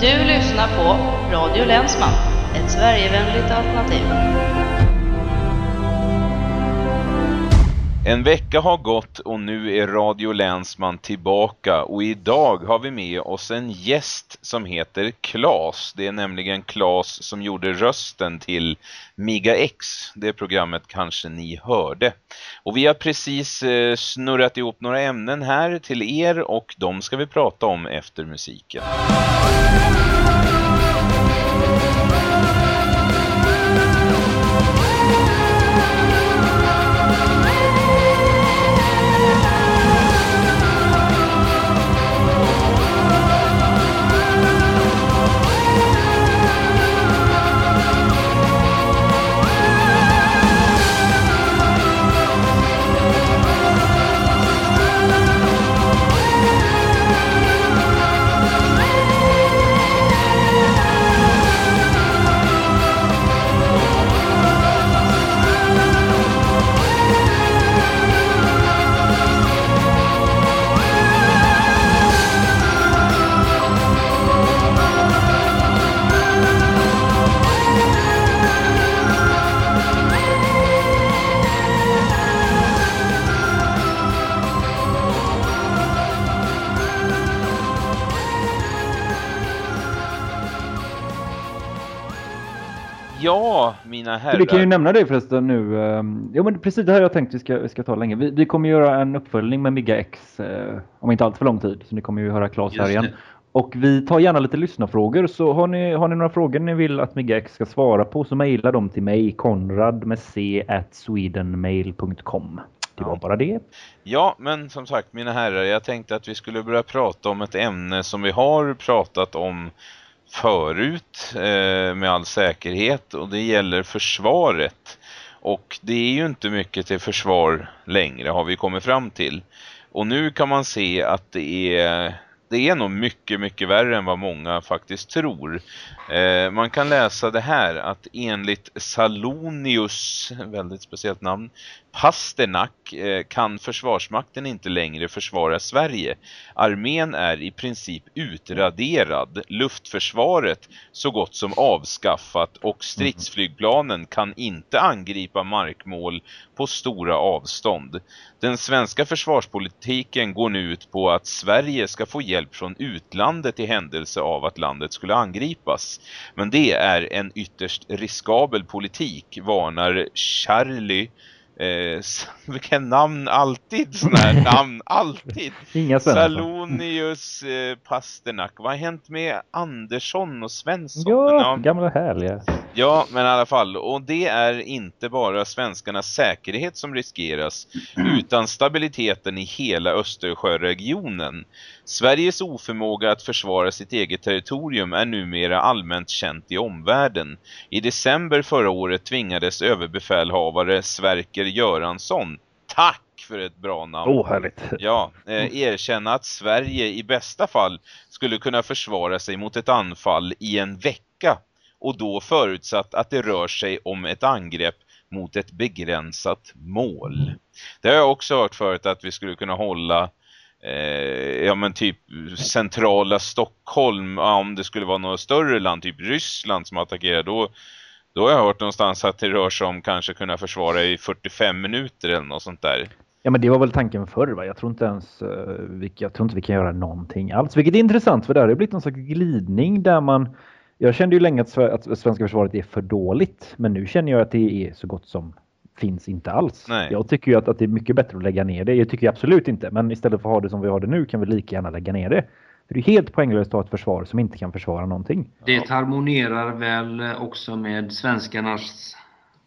Du lyssnar på Radio Länsman, ett Sverigevänligt alternativ. En vecka har gått och nu är Radio Länsman tillbaka och idag har vi med oss en gäst som heter Klas. Det är nämligen Klas som gjorde rösten till Miga X. Det programmet kanske ni hörde. Och vi har precis eh, snurrat ihop några ämnen här till er och de ska vi prata om efter musiken. Ja, mina herrar. Vi kan ju nämna det förresten nu. ehm, Jo men precis det här jag tänkt vi ska, vi ska ta länge. Vi, vi kommer göra en uppföljning med Migga X eh, om inte allt för lång tid. Så ni kommer ju höra Claes här igen. det. Och vi tar gärna lite lyssnarfrågor. Så har ni, har ni några frågor ni vill att Migga X ska svara på så mejla dem till mig, Konrad med c at swedenmail.com. Det var bara det. Ja, men som sagt mina herrar, jag tänkte att vi skulle börja prata om ett ämne som vi har pratat om förut eh, med all säkerhet och det gäller försvaret. Och det är ju inte mycket till försvar längre har vi kommit fram till. Och nu kan man se att det är, det är nog mycket, mycket värre än vad många faktiskt tror. Eh, man kan läsa det här att enligt Salonius, väldigt speciellt namn, Pasternak eh, kan försvarsmakten inte längre försvara Sverige. Armén är i princip utraderad. Luftförsvaret så gott som avskaffat och stridsflygplanen kan inte angripa markmål på stora avstånd. Den svenska försvarspolitiken går nu ut på att Sverige ska få hjälp från utlandet i händelse av att landet skulle angripas. Men det är en ytterst riskabel politik, varnar Charlie Eh, vilken namn alltid såna här namn alltid Inga. Salonius eh, Pasternak vad har hänt med Andersson och Svensson Ja, gamla härliga. Ja, men i alla fall. Och det är inte bara svenskarnas säkerhet som riskeras, utan stabiliteten i hela Östersjöregionen. Sveriges oförmåga att försvara sitt eget territorium är numera allmänt känt i omvärlden. I december förra året tvingades överbefälhavare Sverker Göransson, tack för ett bra namn, Åh, härligt. Ja, eh, erkänna att Sverige i bästa fall skulle kunna försvara sig mot ett anfall i en vecka och då förutsatt att det rör sig om ett angrepp mot ett begränsat mål. Det har jag också hört förut att vi skulle kunna hålla eh, ja men typ centrala Stockholm ja, om det skulle vara något större land, typ Ryssland som attackerar då då har jag hört någonstans att det rör sig om kanske kunna försvara i 45 minuter eller något sånt där. Ja, men det var väl tanken förr. Va? Jag tror inte ens uh, vi, jag tror inte vi kan göra någonting alls. Vilket är intressant för det har blivit någon slags glidning där man... Jag kände ju länge att, Sve- att svenska försvaret är för dåligt. Men nu känner jag att det är så gott som finns inte alls. Nej. Jag tycker ju att, att det är mycket bättre att lägga ner det. Jag tycker absolut inte. Men istället för att ha det som vi har det nu kan vi lika gärna lägga ner det. För det är helt poänglöst att ha ett försvar som inte kan försvara någonting. Det harmonerar väl också med svenskarnas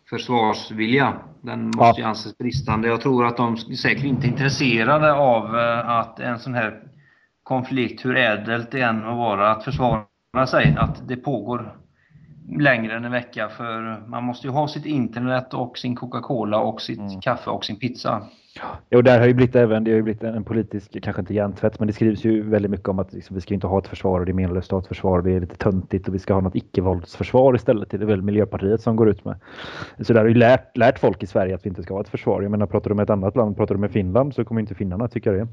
försvarsvilja. Den måste Ja. ju anses bristande. Jag tror att de är säkert inte är intresserade av eh, att en sån här konflikt, hur ädelt det än må vara, att försvara sig, att det pågår längre än en vecka. För man måste ju ha sitt internet och sin Coca-Cola och sitt Mm. kaffe och sin pizza. Och där har ju blivit även, det har ju blivit en politisk, kanske inte hjärntvätt, men det skrivs ju väldigt mycket om att liksom, vi ska inte ha ett försvar och det är menlöst att ha ett försvar. Det är lite töntigt och vi ska ha något icke-våldsförsvar istället. Det är väl Miljöpartiet som går ut med. Så där har ju lärt, lärt folk i Sverige att vi inte ska ha ett försvar. Jag menar, pratar du med ett annat land, pratar du med Finland så kommer inte finnarna tycka det.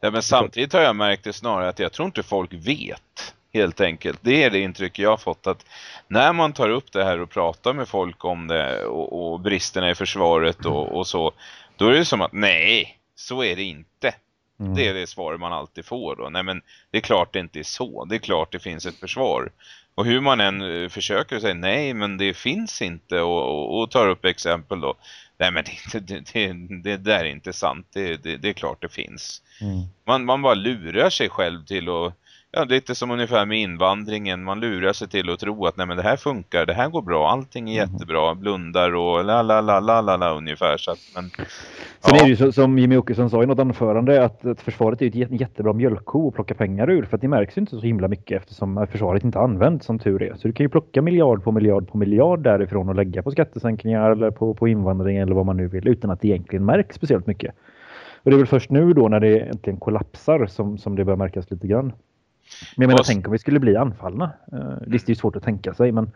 Ja, men samtidigt har jag märkt det snarare att jag tror inte folk vet helt enkelt. Det är det intryck jag har fått att när man tar upp det här och pratar med folk om det och, och bristerna i försvaret och, och, så, då är det som att nej, så är det inte. Mm. Det är det svar man alltid får då. Nej men det är klart det inte är så. Det är klart det finns ett försvar. Och hur man än eh, försöker säga nej men det finns inte och, och, och tar upp exempel då. Nej men det, det, det, det där är inte sant. Det, det, det är klart det finns. Mm. Man, man bara lurar sig själv till att Ja, lite som ungefär med invandringen. Man lurar sig till att tro att nej men det här funkar, det här går bra, allting är mm. jättebra, blundar och la la la la la, la ungefär. Så att, men, ja. Sen är det ju så, som Jimmy Åkesson sa i något anförande att, att försvaret är ett jättebra mjölkko att plocka pengar ur. För att det märks ju inte så himla mycket eftersom försvaret inte används som tur är. Så du kan ju plocka miljard på miljard på miljard därifrån och lägga på skattesänkningar eller på, på invandring eller vad man nu vill utan att det egentligen märks speciellt mycket. Och det är väl först nu då när det äntligen kollapsar som, som det börjar märkas lite grann. Men jag menar, och... tänk om vi skulle bli anfallna. Uh, det är ju svårt att tänka sig, men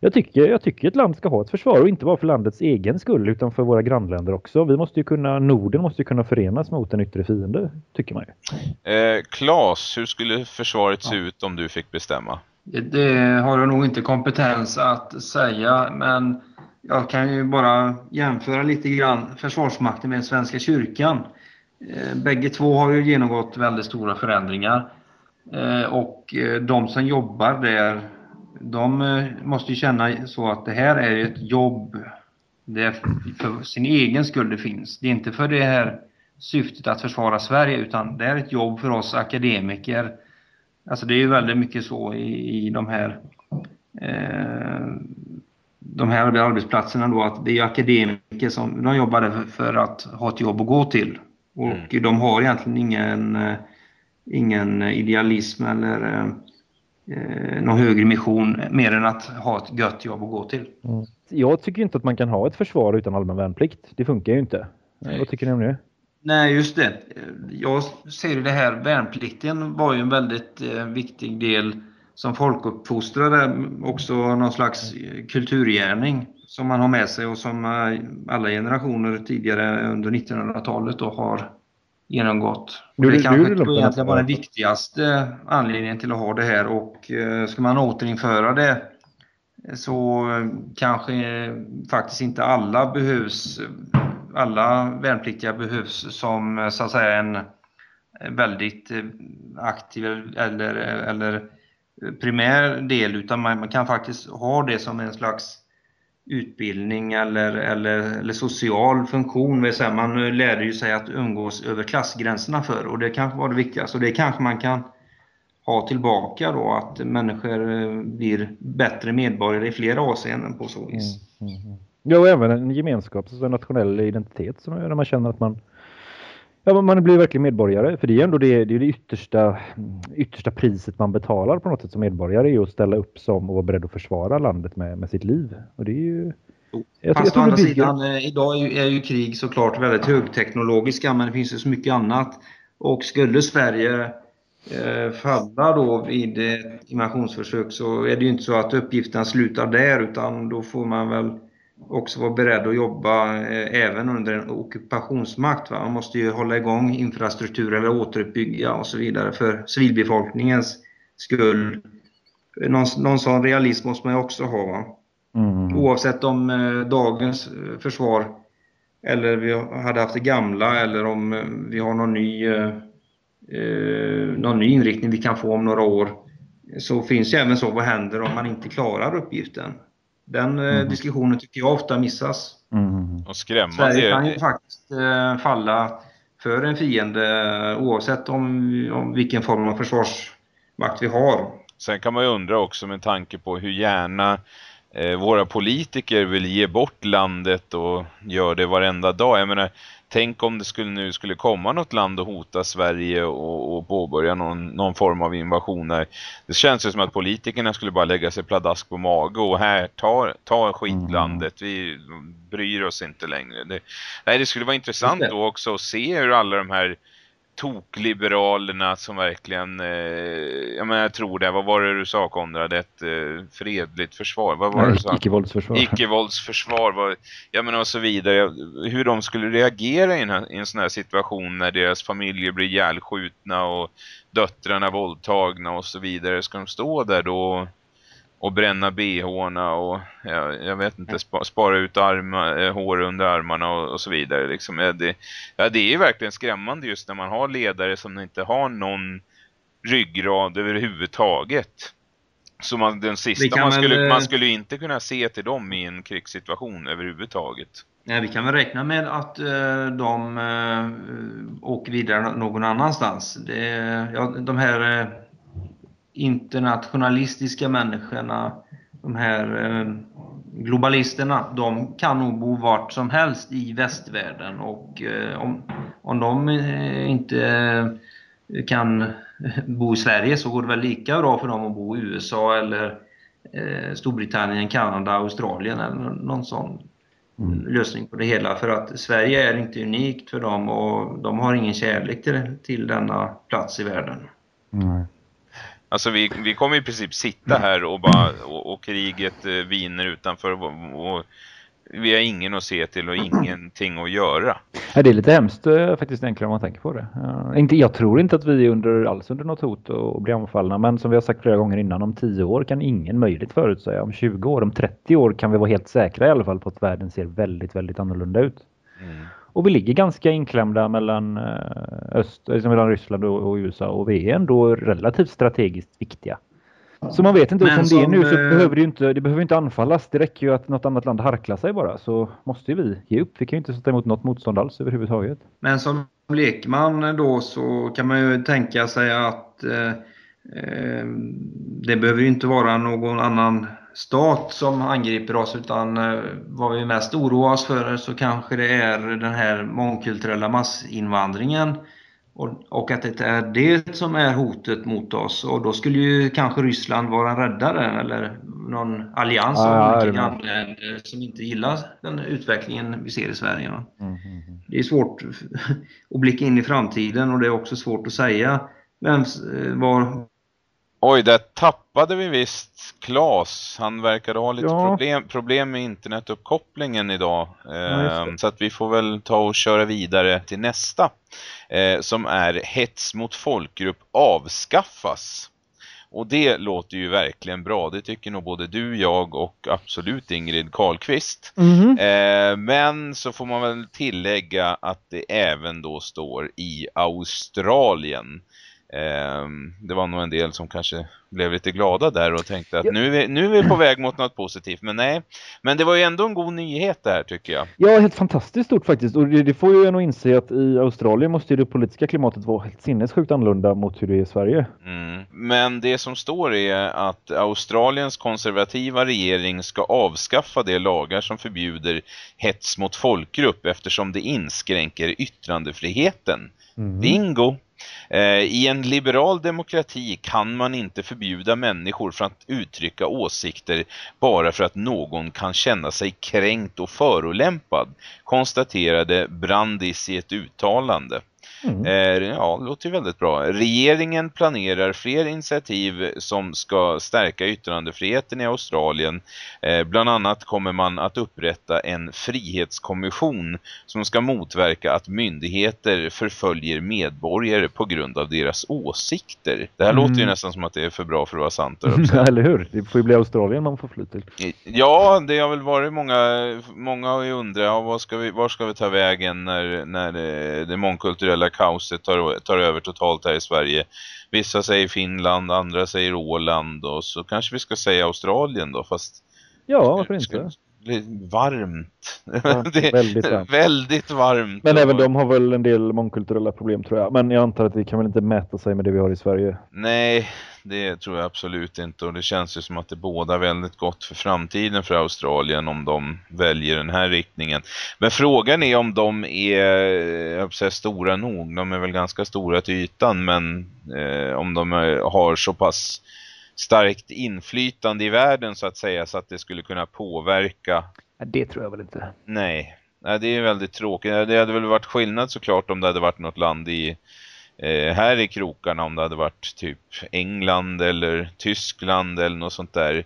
jag tycker, jag tycker ett land ska ha ett försvar och inte bara för landets egen skull utan för våra grannländer också. Vi måste ju kunna, Norden måste ju kunna förenas mot en yttre fiende, tycker man ju. Eh, Klas, hur skulle försvaret se ut om du fick bestämma? Det har jag nog inte kompetens att säga, men jag kan ju bara jämföra lite grann Försvarsmakten med Svenska kyrkan. Eh, bägge två har ju genomgått väldigt stora förändringar. Eh, och eh, de som jobbar där, de eh, måste ju känna så att det här är ett jobb. Det är för sin egen skull det finns. Det är inte för det här syftet att försvara Sverige utan det är ett jobb för oss akademiker. Alltså det är ju väldigt mycket så i, i de här eh, de här arbetsplatserna då att det är akademiker som de jobbar för, för att ha ett jobb att gå till. Och mm. de har egentligen ingen ingen idealism eller eh, någon högre mission mer än att ha ett gött jobb att gå till. Mm. Jag tycker inte att man kan ha ett försvar utan allmän värnplikt. Det funkar ju inte. Nej. Vad tycker ni om det? Nej, just det. Jag ser det här, värnplikten var ju en väldigt eh, viktig del som folkuppfostrare, också någon slags kulturgärning som man har med sig och som eh, alla generationer tidigare under 1900-talet då har genomgått. Du, det kanske du, egentligen var den viktigaste anledningen till att ha det här och eh, ska man återinföra det så eh, kanske faktiskt inte alla behövs, alla värnpliktiga behövs som så att säga en väldigt aktiv eller, eller primär del utan man, man kan faktiskt ha det som en slags utbildning eller, eller, eller social funktion. Säga, man eh, lärde ju sig att umgås över klassgränserna för och det kanske var det viktigaste. Och det kanske man kan ha tillbaka då, att människor eh, blir bättre medborgare i flera avseenden på så vis. Mm, mm, mm. Ja, och även en gemenskap, en nationell identitet som när man känner att man Ja, man blir verkligen medborgare. För det är ändå det, det, är det yttersta, yttersta priset man betalar på något sätt som medborgare. är att ställa upp som och vara beredd att försvara landet med, med sitt liv. Och det är ju... Jag, Fast å andra bygger... sidan, eh, idag är ju, är ju krig såklart väldigt högteknologiska men det finns ju så mycket annat. Och skulle Sverige eh, falla då vid ett invasionsförsök så är det ju inte så att uppgiften slutar där utan då får man väl också vara beredd att jobba eh, även under en ockupationsmakt. Va? Man måste ju hålla igång infrastruktur eller återuppbygga och så vidare för civilbefolkningens skull. Någon, någon sån realism måste man ju också ha. Mm. Oavsett om eh, dagens eh, försvar eller vi hade haft det gamla eller om eh, vi har någon ny, eh, eh, någon ny inriktning vi kan få om några år så finns ju även så, vad händer om man inte klarar uppgiften? Den mm. diskussionen tycker jag ofta missas. Mm. Och skrämmande. Sverige kan ju faktiskt eh, falla för en fiende oavsett om, om vilken form av försvarsmakt vi har. Sen kan man ju undra också med tanke på hur gärna eh, våra politiker vill ge bort landet och gör det varenda dag. Jag menar, tänk om det skulle nu skulle komma något land och hota Sverige och, och påbörja någon, någon form av invasioner. Det känns ju som att politikerna skulle bara lägga sig pladask på mage och här, ta, ta skitlandet. Vi bryr oss inte längre. Det, nej, det skulle vara intressant då också att se hur alla de här tokliberalerna som verkligen, eh, jag menar jag tror det, vad var det du sa Konrad, ett eh, fredligt försvar, vad var Nej, det du? Icke-våldsförsvar. Icke-våldsförsvar, vad, jag menar och så vidare, hur de skulle reagera i en, här, i en sån här situation när deras familjer blir ihjälskjutna och döttrarna våldtagna och så vidare, ska de stå där då och bränna bhna och jag, jag vet inte, spa, spara ut arma, eh, hår under armarna och, och så vidare. Liksom. Ja, det, ja, det är ju verkligen skrämmande just när man har ledare som inte har någon ryggrad överhuvudtaget. Så man, den sista, man väl, skulle, eh, man skulle ju inte kunna se till dem i en krigssituation överhuvudtaget. Nej, vi kan väl räkna med att eh, de eh, åker vidare någon annanstans. Det, ja, de här eh, internationalistiska människorna, de här eh, globalisterna, de kan nog bo vart som helst i västvärlden och eh, om, om de eh, inte kan bo i Sverige så går det väl lika bra för dem att bo i USA eller Storbritannien, Kanada, Australien eller någon sån Mm. lösning på det hela för att Sverige är inte unikt för dem och de har ingen kärlek till, till denna plats i världen. Nej. Alltså vi, vi kommer i princip sitta här och bara och, och kriget eh, viner utanför och, och vi har ingen att se till och ingenting att göra. Ja, det är lite hemskt eh, faktiskt egentligen om man tänker på det. Inte, jag tror inte att vi är under, alls under något hot och, och blir anfallna. Men som vi har sagt flera gånger innan, om 10 år kan ingen möjligt förutsäga. Om 20 år, om 30 år kan vi vara helt säkra i alla fall på att världen ser väldigt, väldigt annorlunda ut. Mm. Och vi ligger ganska inklämda mellan, eh, öst, liksom mellan Ryssland och, och USA och vi är ändå relativt strategiskt viktiga. Så man vet inte, Men som det är nu så eh, behöver det ju inte, det behöver inte anfallas. Det räcker ju att något annat land harklar sig bara så måste ju vi ge upp. Vi kan ju inte sätta emot något motstånd alls överhuvudtaget. Men som lekman då så kan man ju tänka sig att eh, eh, det behöver ju inte vara någon annan stat som angriper oss utan eh, vad vi mest oroar oss för så kanske det är den här mångkulturella massinvandringen och, att det är det som är hotet mot oss och då skulle ju kanske Ryssland vara en räddare eller någon allians Ja, ja, är grannländer som inte gillar den utvecklingen vi ser i Sverige. va? Mm, Det är svårt att blicka in i framtiden och det är också svårt att säga vem, var, Oj, där tappade vi visst Klas. Han verkade ha lite Ja. problem, problem med internetuppkopplingen idag. Ja, Eh, det. så att vi får väl ta och köra vidare till nästa. Eh, som är hets mot folkgrupp avskaffas. Och det låter ju verkligen bra. Det tycker nog både du, jag och absolut Ingrid Karlqvist. Mhm. Eh, men så får man väl tillägga att det även då står i Australien. Eh, det var nog en del som kanske blev lite glada där och tänkte att Ja. nu, är vi, nu är vi på väg mot något positivt. Men nej, men det var ju ändå en god nyhet där tycker jag. Ja, helt fantastiskt stort faktiskt. Och det, det får ju en att inse att i Australien måste det politiska klimatet vara helt sinnessjukt annorlunda mot hur det är i Sverige. Mm. Men det som står är att Australiens konservativa regering ska avskaffa de lagar som förbjuder hets mot folkgrupp eftersom det inskränker yttrandefriheten. Mm. Bingo! Eh, I en liberal demokrati kan man inte förbjuda människor från att uttrycka åsikter bara för att någon kan känna sig kränkt och förolämpad, konstaterade Brandis i ett uttalande. Mm. Eh, ja, det låter ju väldigt bra. Regeringen planerar fler initiativ som ska stärka yttrandefriheten i Australien. Eh, bland annat kommer man att upprätta en frihetskommission som ska motverka att myndigheter förföljer medborgare på grund av deras åsikter. Det här Mm. låter ju nästan som att det är för bra för att vara sant. Eller hur? Det får ju bli Australien man får fly till. Ja, det har väl varit många, många har ju undrat, ja, vad ska vi, var ska vi ta vägen när, när det, det mångkulturella kaoset tar, tar över totalt här i Sverige. Vissa säger Finland, andra säger Åland och så kanske vi ska säga Australien då, fast Ja, varför inte? Varmt. Ja, Det är väldigt varmt. väldigt varmt. Men och- även de har väl en del mångkulturella problem tror jag. Men jag antar att det kan väl inte mäta sig med det vi har i Sverige. Nej, det tror jag absolut inte och det känns ju som att det båda väldigt gott för framtiden för Australien om de väljer den här riktningen. Men frågan är om de är jag säga, stora nog. De är väl ganska stora till ytan men eh, om de är, har så pass starkt inflytande i världen så att säga så att det skulle kunna påverka Ja, Det tror jag väl inte. Nej, Nej det är väldigt tråkigt. Det hade väl varit skillnad såklart om det hade varit något land i eh, här i krokarna om det hade varit typ England eller Tyskland eller något sånt där.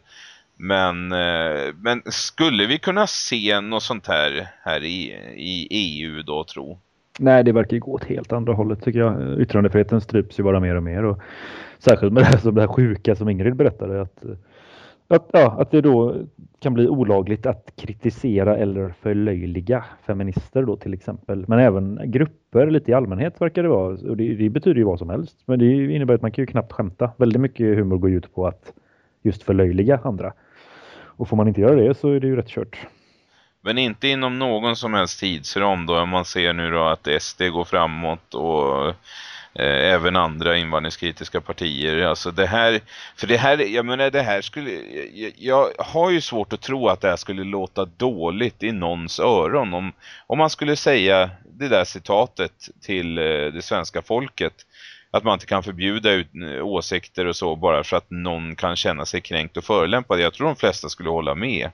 Men, eh, men skulle vi kunna se något sånt här här i, i EU då tro? Nej, det verkar ju gå åt helt andra hållet tycker jag. Yttrandefriheten stryps ju bara mer och mer. Och särskilt med det här, som det här sjuka som Ingrid berättade. Att, att, ja, att det då kan bli olagligt att kritisera eller förlöjliga feminister då till exempel. Men även grupper lite i allmänhet verkar det vara. Och det, det betyder ju vad som helst. Men det innebär att man kan ju knappt skämta. Väldigt mycket humor går ut på att just förlöjliga andra. Och får man inte göra det så är det ju rätt kört. Men inte inom någon som helst tidsram då. Om man ser nu då att SD går framåt och eh, även andra invandringskritiska partier. Alltså det här, för det här, jag menar det här skulle, jag, jag, har ju svårt att tro att det här skulle låta dåligt i någons öron. Om, om man skulle säga det där citatet till eh, det svenska folket att man inte kan förbjuda ut, eh, åsikter och så bara för att någon kan känna sig kränkt och förelämpad. Jag tror de flesta skulle hålla med.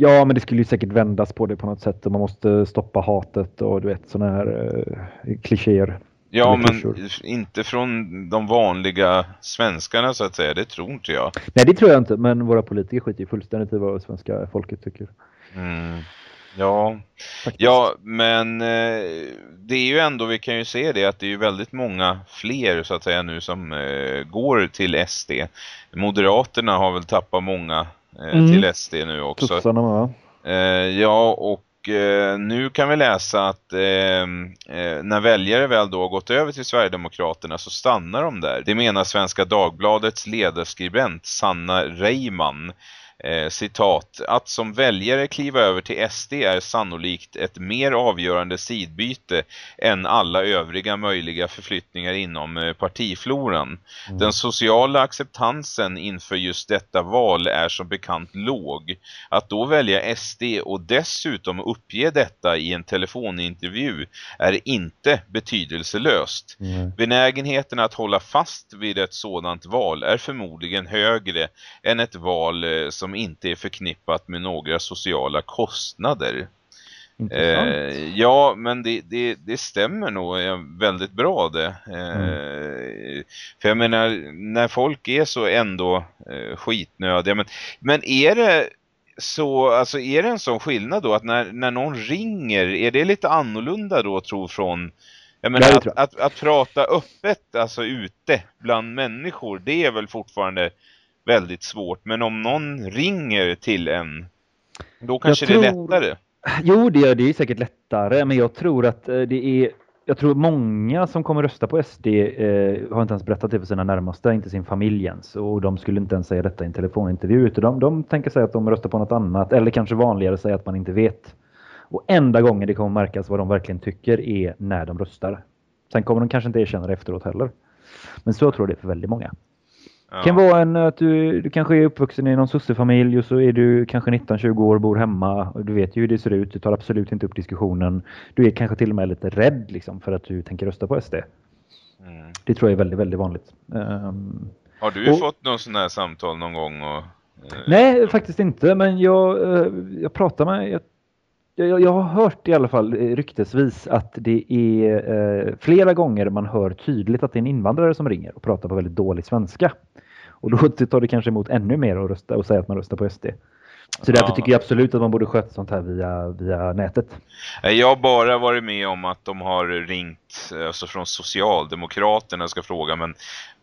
Ja, men det skulle ju säkert vändas på det på något sätt. Och man måste stoppa hatet och du vet sådana här eh, klichéer. Ja, men inte från de vanliga svenskarna så att säga. Det tror inte jag. Nej, det tror jag inte. Men våra politiker skiter ju fullständigt i vad svenska folket tycker. Mm. Ja, ja men eh, det är ju ändå, vi kan ju se det att det är ju väldigt många fler så att säga nu som eh, går till SD. Moderaterna har väl tappat många mm. till SD nu också. Tussarna, va? Eh, ja, och eh, nu kan vi läsa att eh, när väljare väl då gått över till Sverigedemokraterna så stannar de där. Det menar Svenska Dagbladets ledarskribent Sanna Reimann Eh, citat, att som väljare kliva över till SD är sannolikt ett mer avgörande sidbyte än alla övriga möjliga förflyttningar inom eh, partifloran. Mm. Den sociala acceptansen inför just detta val är som bekant låg. Att då välja SD och dessutom uppge detta i en telefonintervju är inte betydelselöst. Mm. Benägenheten att hålla fast vid ett sådant val är förmodligen högre än ett val eh, som som inte är förknippat med några sociala kostnader. Eh, ja, men det, det, det stämmer nog väldigt bra det. Eh, mm. För jag menar, när folk är så ändå eh, skitnödiga. Men, men är det så, alltså är det en sån skillnad då att när, när någon ringer, är det lite annorlunda då tror från jag menar, att, att, att, prata öppet, alltså ute bland människor, det är väl fortfarande väldigt svårt. Men om någon ringer till en, då kanske tror... det är lättare. Jo, det är, det är säkert lättare. Men jag tror att eh, det är jag tror många som kommer rösta på SD eh, har inte ens berättat det för sina närmaste, inte sin familj ens. Och de skulle inte ens säga detta i en telefonintervju. Utan de, de tänker sig att de röstar på något annat. Eller kanske vanligare säga att man inte vet. Och enda gången det kommer märkas vad de verkligen tycker är när de röstar. Sen kommer de kanske inte erkänna det efteråt heller. Men så tror jag det är för väldigt många. Det kan vara en, att du, du kanske är uppvuxen i någon sossefamilj och så är du kanske 19-20 år och bor hemma. Och du vet ju hur det ser ut. Du tar absolut inte upp diskussionen. Du är kanske till och med lite rädd liksom, för att du tänker rösta på SD. Mm. Det tror jag är väldigt, väldigt vanligt. Um, har du och, fått någon sån här samtal någon gång? Och, uh, nej, faktiskt inte. Men jag, uh, jag pratar med... Jag, jag, jag, har hört i alla fall ryktesvis att det är uh, flera gånger man hör tydligt att det är en invandrare som ringer och pratar på väldigt dålig svenska. Och då tar det kanske emot ännu mer att rösta och säga att man röstar på SD. Så därför ja. tycker jag absolut att man borde sköta sånt här via, via nätet. Jag har bara varit med om att de har ringt alltså från Socialdemokraterna ska fråga men,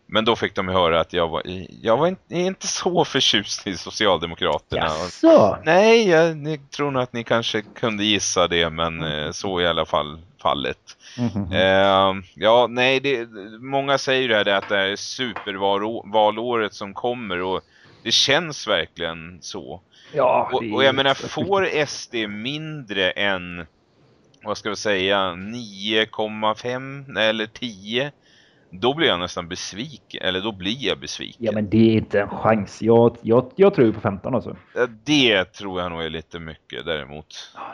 men då fick de höra att jag var, jag var inte, inte så förtjust i Socialdemokraterna. Jaså? Nej, jag tror nog att ni kanske kunde gissa det men mm. så i alla fall fallet. Mm -hmm. uh, ja, nej, det, många säger det här att det är supervalåret som kommer och det känns verkligen så. Ja, och, och jag menar, får SD mindre än, vad ska vi säga, 9,5 eller 10 då blir jag nästan besviken. Eller då blir jag besviken. Ja, men det är inte en chans. Jag, jag, jag tror på 15 alltså. Det tror jag nog är lite mycket däremot.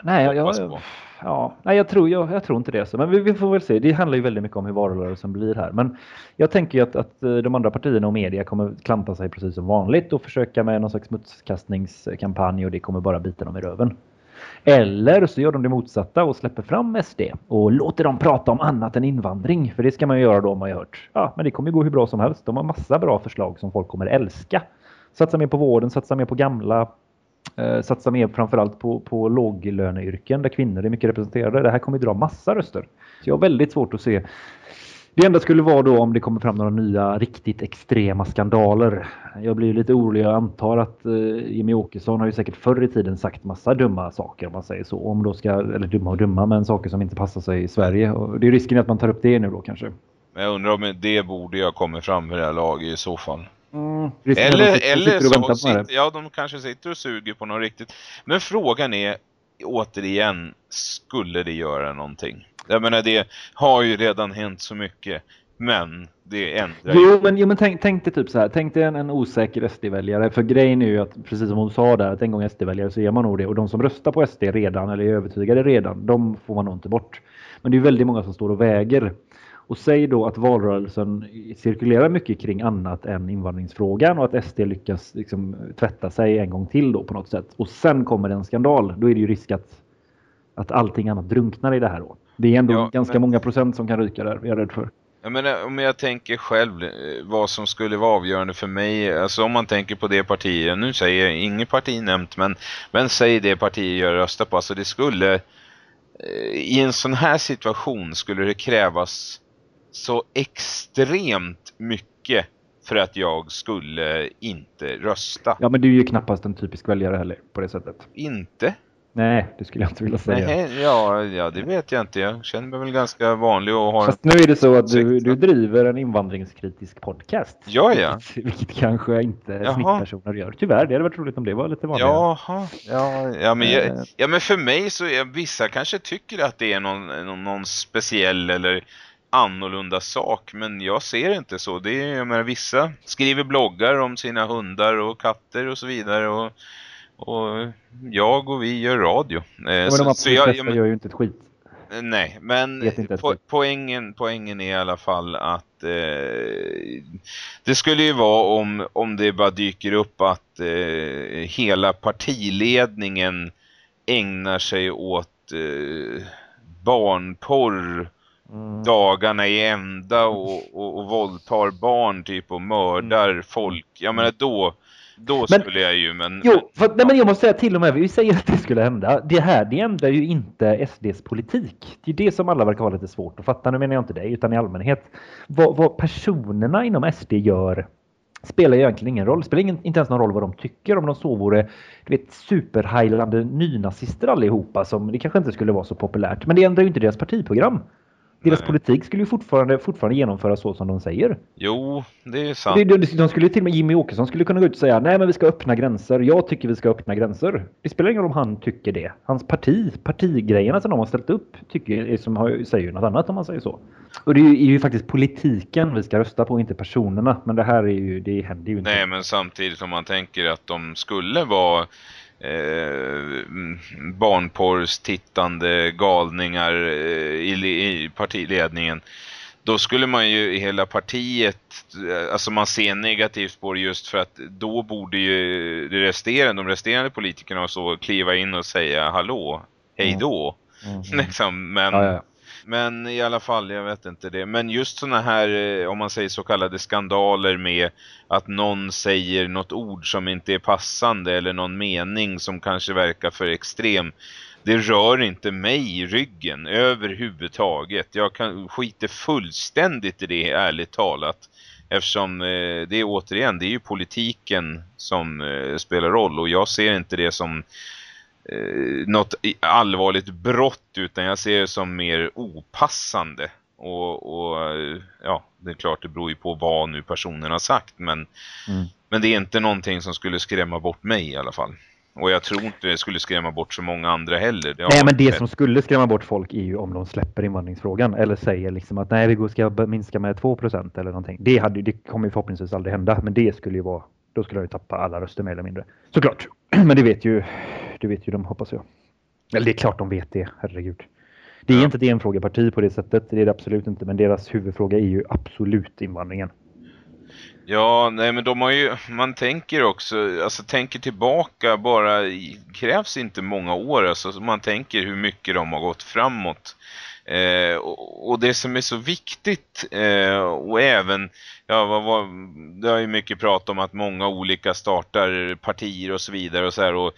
Nej, jag, jag, ja, nej, jag, tror, jag, jag tror inte det. Så. Men vi, vi, får väl se. Det handlar ju väldigt mycket om hur valrörelsen blir här. Men jag tänker ju att, att eh, de andra partierna och media kommer klanta sig precis som vanligt och försöka med någon slags smutskastningskampanj och det kommer bara bita dem i röven. Eller så gör de det motsatta och släpper fram SD och låter dem prata om annat än invandring. För det ska man ju göra då, om man har hört. Ja, men det kommer ju gå hur bra som helst. De har massa bra förslag som folk kommer älska. Satsa mer på vården, satsa mer på gamla, eh, satsa mer framförallt på, på låglöneyrken där kvinnor är mycket representerade. Det här kommer ju dra massa röster. Så jag har väldigt svårt att se det enda skulle vara då om det kommer fram några nya riktigt extrema skandaler. Jag blir lite orolig. Jag antar att eh, Jimmy Åkesson har ju säkert förr i tiden sagt massa dumma saker om man säger så. Om då ska, eller dumma och dumma, men saker som inte passar sig i Sverige. Och det är risken att man tar upp det nu då kanske. Men jag undrar om det borde jag komma fram med det här laget i så fall. Mm. Eller, sitter, eller så, sitter, ja de kanske sitter och suger på något riktigt. Men frågan är, återigen, skulle det göra någonting? Jag menar, det har ju redan hänt så mycket. Men det ändrar Jo, men, jo, men tänk, tänk dig typ så här. Tänk dig en, en osäker SD-väljare. För grejen är ju att, precis som hon sa där, att en gång SD-väljare så är man nog det. Och de som röstar på SD redan, eller är övertygade redan, de får man nog inte bort. Men det är väldigt många som står och väger. Och säg då att valrörelsen cirkulerar mycket kring annat än invandringsfrågan och att SD lyckas liksom tvätta sig en gång till då på något sätt. Och sen kommer en skandal. Då är det ju risk att, att allting annat drunknar i det här då. Det är ändå ja, ganska men... många procent som kan ryka där, jag är rädd för. Jag menar, om jag tänker själv eh, vad som skulle vara avgörande för mig, alltså om man tänker på det partiet, nu säger jag inget parti nämnt, men, men säg det parti jag röstar på, alltså det skulle, eh, i en sån här situation skulle det krävas så extremt mycket för att jag skulle inte rösta. Ja, men du är ju knappast en typisk väljare heller på det sättet. Inte? Nej, det skulle jag inte vilja säga. Nej, ja, ja, det vet jag inte. Jag känner mig väl ganska vanlig och har... Fast nu är det så att du, du driver en invandringskritisk podcast. Ja, ja. Vilket, vilket kanske inte Jaha. snittpersoner gör. Tyvärr, det hade varit roligt om det var lite vanligare. Jaha, ja, ja, men, jag, eh. ja, men för mig så är vissa kanske tycker att det är någon, någon, någon speciell eller annorlunda sak men jag ser inte så. Det är, jag menar, vissa skriver bloggar om sina hundar och katter och så vidare och och jag och vi gör radio. Eh, men så, de så jag, jag, gör ju inte ett skit. Eh, nej, men po poängen, poängen är i alla fall att eh, det skulle ju vara om, om det bara dyker upp att eh, hela partiledningen ägnar sig åt eh, barnporr mm. dagarna i ända och, och, och våldtar barn typ och mördar mm. folk. Jag menar då då men, skulle jag ju, men... Jo, för, nej, men jag måste säga till och med, vi säger att det skulle hända. Det här, det ändrar ju inte SDs politik. Det är det som alla verkar ha lite svårt att fatta. Nu menar jag inte dig, utan i allmänhet. Vad, vad personerna inom SD gör spelar egentligen ingen roll. Det spelar ingen, inte ens någon roll vad de tycker. Om de så vore du vet, superheilande nynazister allihopa som det kanske inte skulle vara så populärt. Men det ändrar ju inte deras partiprogram. Deras Nej. politik skulle ju fortfarande, fortfarande genomföras så som de säger. Jo, det är sant. De, de, de skulle till och med Jimmy Åkesson skulle kunna gå ut och säga nej men vi ska öppna gränser. Jag tycker vi ska öppna gränser. Det spelar ingen roll om han tycker det. Hans parti, partigrejerna som de har ställt upp tycker, som har, säger något annat om man säger så. Och det är ju, är ju, faktiskt politiken vi ska rösta på, inte personerna. Men det här är ju, det händer ju inte. Nej, men samtidigt om man tänker att de skulle vara eh, barnporrstittande galningar eh, i, i partiledningen då skulle man ju i hela partiet, eh, alltså man ser negativt på det just för att då borde ju de resterande, de resterande politikerna så kliva in och säga hallå, hej då. Mm. Mm. liksom, men ja, ja. Men i alla fall, jag vet inte det. Men just sådana här, eh, om man säger så kallade skandaler med att någon säger något ord som inte är passande eller någon mening som kanske verkar för extrem. Det rör inte mig i ryggen överhuvudtaget. Jag kan skiter fullständigt i det, ärligt talat. Eftersom eh, det är återigen, det är ju politiken som eh, spelar roll och jag ser inte det som eh, något allvarligt brott utan jag ser det som mer opassande. Och, och, ja, det är klart det beror ju på vad nu personen har sagt men, mm. men det är inte någonting som skulle skrämma bort mig i alla fall. Och jag tror inte det skulle skrämma bort så många andra heller. nej, men det som skulle skrämma bort folk är ju om de släpper invandringsfrågan eller säger liksom att nej, vi ska minska med 2% eller någonting. Det, hade, det kommer ju förhoppningsvis aldrig hända, men det skulle ju vara, då skulle jag ju tappa alla röster mer eller mindre. Såklart. Men det vet ju det vet ju de, hoppas jag. Eller det är klart de vet det, herregud. Det är ja. inte ett enfrågeparti på det sättet, det är det absolut inte. Men deras huvudfråga är ju absolut invandringen. Ja, nej men de har ju, man tänker också, alltså tänker tillbaka bara, krävs inte många år, alltså man tänker hur mycket de har gått framåt. Eh, och, och, det som är så viktigt eh, och även, ja vad, vad, det har ju mycket prat om att många olika startar partier och så vidare och så här och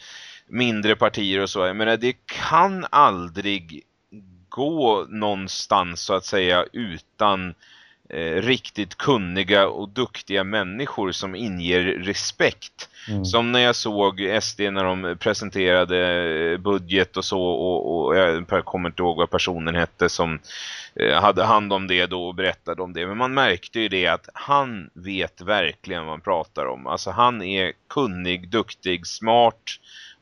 mindre partier och så, Jag menar det kan aldrig gå någonstans så att säga utan eh, riktigt kunniga och duktiga människor som inger respekt. Mm. Som när jag såg SD när de presenterade budget och så och, och jag kommer inte ihåg vad personen hette som eh, hade hand om det då och berättade om det. Men man märkte ju det att han vet verkligen vad man pratar om. Alltså han är kunnig, duktig, smart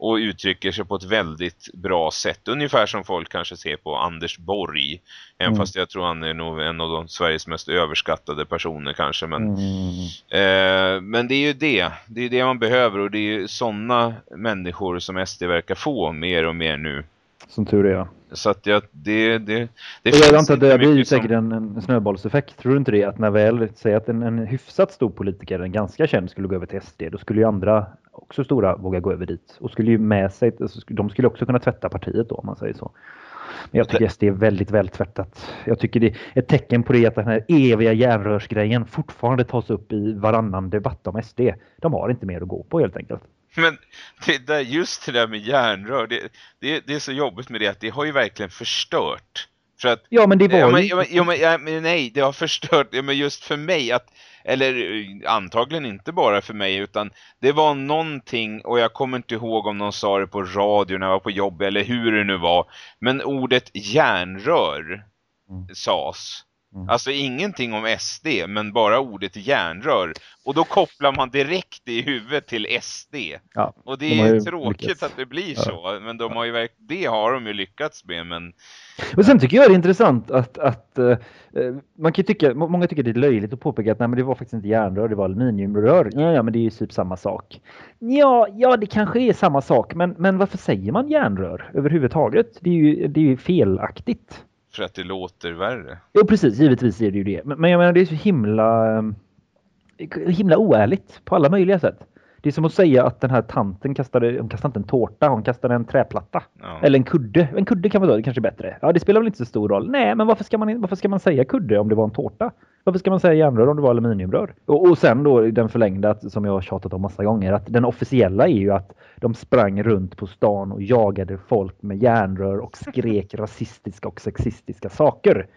och uttrycker sig på ett väldigt bra sätt. Ungefär som folk kanske ser på Anders Borg. Även mm. fast jag tror han är nog en av de Sveriges mest överskattade personer kanske. Men, mm. eh, men det är ju det. Det är det man behöver och det är ju sådana människor som SD verkar få mer och mer nu. Som tur är. Så att jag, det, det, det och jag antar att det blir säkert en, en snöbollseffekt. Tror du inte det? Att när väl, säger att en, en hyfsat stor politiker, en ganska känd, skulle gå över till SD, då skulle ju andra också stora våga gå över dit. Och skulle ju med sig, alltså, de skulle också kunna tvätta partiet då om man säger så. Men jag tycker SD är väldigt väl tvättat. Jag tycker det är ett tecken på det att den här eviga järnrörsgrejen fortfarande tas upp i varannan debatt om SD. De har inte mer att gå på helt enkelt. Men det där, just det där med järnrör, det, det, det är så jobbigt med det att det har ju verkligen förstört. För att, ja men det var ja, men, ju... ja, men, ja, men, ja, men nej, det har förstört, ja, men just för mig att eller eh, antagligen inte bara för mig utan det var någonting och jag kommer inte ihåg om någon sa det på radio när jag var på jobb eller hur det nu var men ordet järnrör mm. sas Mm. Alltså ingenting om SD men bara ordet järnrör. Och då kopplar man direkt i huvudet till SD. Ja, och det de är tråkigt lyckats. att det blir ja. så. Men de har ju, det har de ju lyckats med. Men, men sen tycker jag det är intressant att, att uh, man kan tycka, många tycker det är löjligt att påpeka att nej, men det var faktiskt inte järnrör, det var aluminiumrör. Ja, ja men det är ju typ samma sak. Ja, ja det kanske är samma sak. Men, men varför säger man järnrör överhuvudtaget? Det är ju, det är ju felaktigt. För att det låter värre. Jo, precis. Givetvis är det ju det. Men, men jag menar, det är så himla, eh, himla oärligt på alla möjliga sätt. Det är som att säga att den här tanten kastade, hon kastade inte en tårta, hon kastade en träplatta. Ja. Eller en kudde. En kudde kan man då, det kanske är bättre. Ja, det spelar väl inte så stor roll. Nej, men varför ska man, varför ska man säga kudde om det var en tårta? Varför ska man säga järnrör om det var aluminiumrör? Och, och sen då den förlängda, som jag har tjatat om massa gånger, att den officiella är ju att de sprang runt på stan och jagade folk med järnrör och skrek rasistiska och sexistiska saker.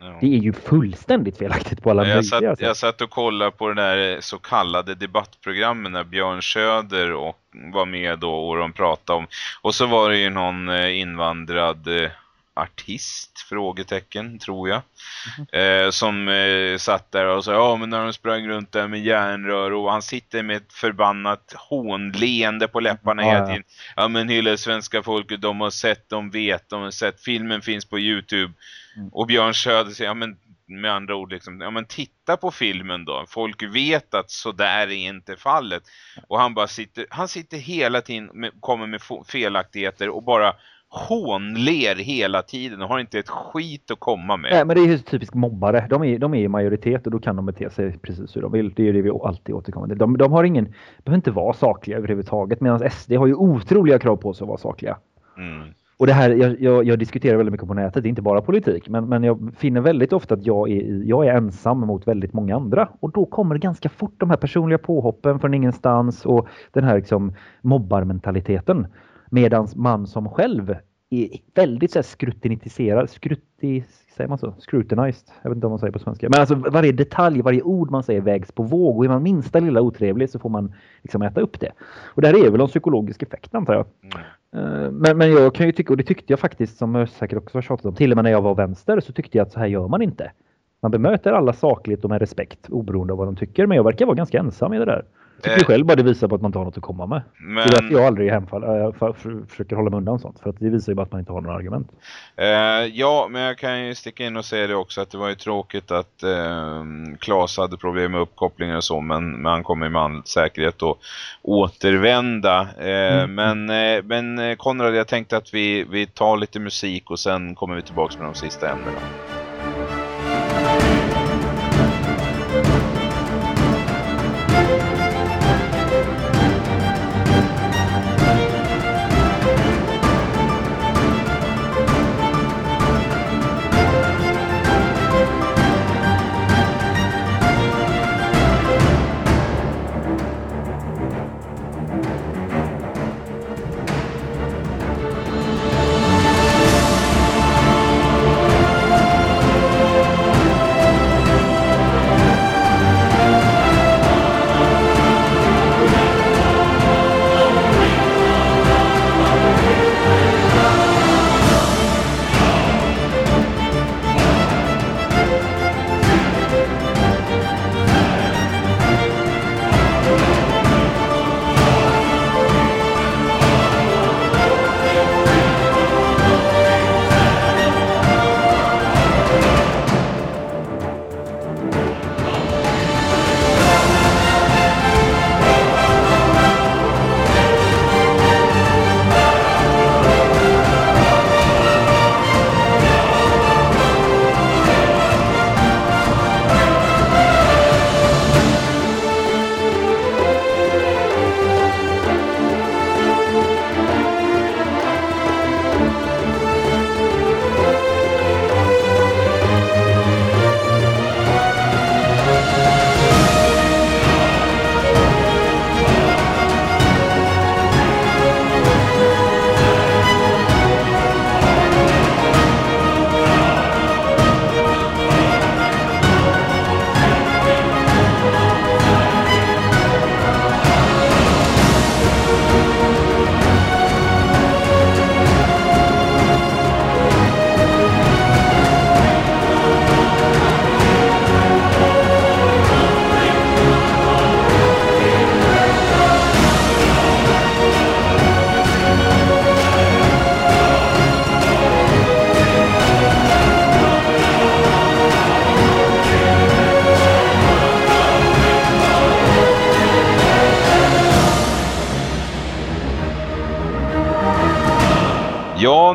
Ja. Det är ju fullständigt felaktigt på alla jag möjliga satt, Jag satt och kollade på den där så kallade debattprogrammen när Björn Söder och var med då och de pratade om. Och så var det ju någon eh, invandrad eh, artist, frågetecken, tror jag. Mm. Eh, som eh, satt där och sa, ja men när de sprang runt där med järnrör och han sitter med ett förbannat hånleende på läpparna hela tiden. Ja men hela svenska folket, de har sett, de vet, de har sett, filmen finns på Youtube. Mm. Och Björn Söder säger, ja men med andra ord liksom, ja men titta på filmen då. Folk vet att så där är inte fallet. Och han bara sitter, han sitter hela tiden med, kommer med felaktigheter och bara hånler hela tiden och har inte ett skit att komma med. Nej, men det är ju typiskt mobbare. De är, de är i majoritet och då kan de bete sig precis hur de vill. Det är det vi alltid återkommer till. De, de har ingen, behöver inte vara sakliga överhuvudtaget medan SD har ju otroliga krav på sig att vara sakliga. Mm. Och det här, jag, jag, jag, diskuterar väldigt mycket på nätet, det är inte bara politik, men, men jag finner väldigt ofta att jag är, jag är ensam mot väldigt många andra. Och då kommer det ganska fort de här personliga påhoppen från ingenstans och den här liksom mobbarmentaliteten. Medan man som själv är väldigt så här skrutinitiserad, skruti, säger man så? Scrutinized, jag vet inte om man säger på svenska. Men alltså varje detalj, varje ord man säger vägs på våg och är man minsta lilla otrevlig så får man liksom äta upp det. Och det här är väl en psykologisk effekt antar jag. Mm. Eh, men, men jag kan ju tycka, och det tyckte jag faktiskt som jag säkert också har tjatat om, till och med när jag var vänster så tyckte jag att så här gör man inte. Man bemöter alla sakligt och med respekt oberoende av vad de tycker. Men jag verkar vara ganska ensam i det där. Tycker eh, själv bara det visar på att man inte har något att komma med. Men, det är därför jag aldrig hemfall, jag försöker hålla mig undan sånt. För att det visar ju bara att man inte har några argument. Eh, ja, men jag kan ju sticka in och säga det också att det var ju tråkigt att eh, Claes hade problem med uppkopplingen och så. Men, men han kommer med all säkerhet att återvända. Eh, mm. Men, eh, men eh, Konrad, jag tänkte att vi, vi tar lite musik och sen kommer vi tillbaka med de sista ämnena.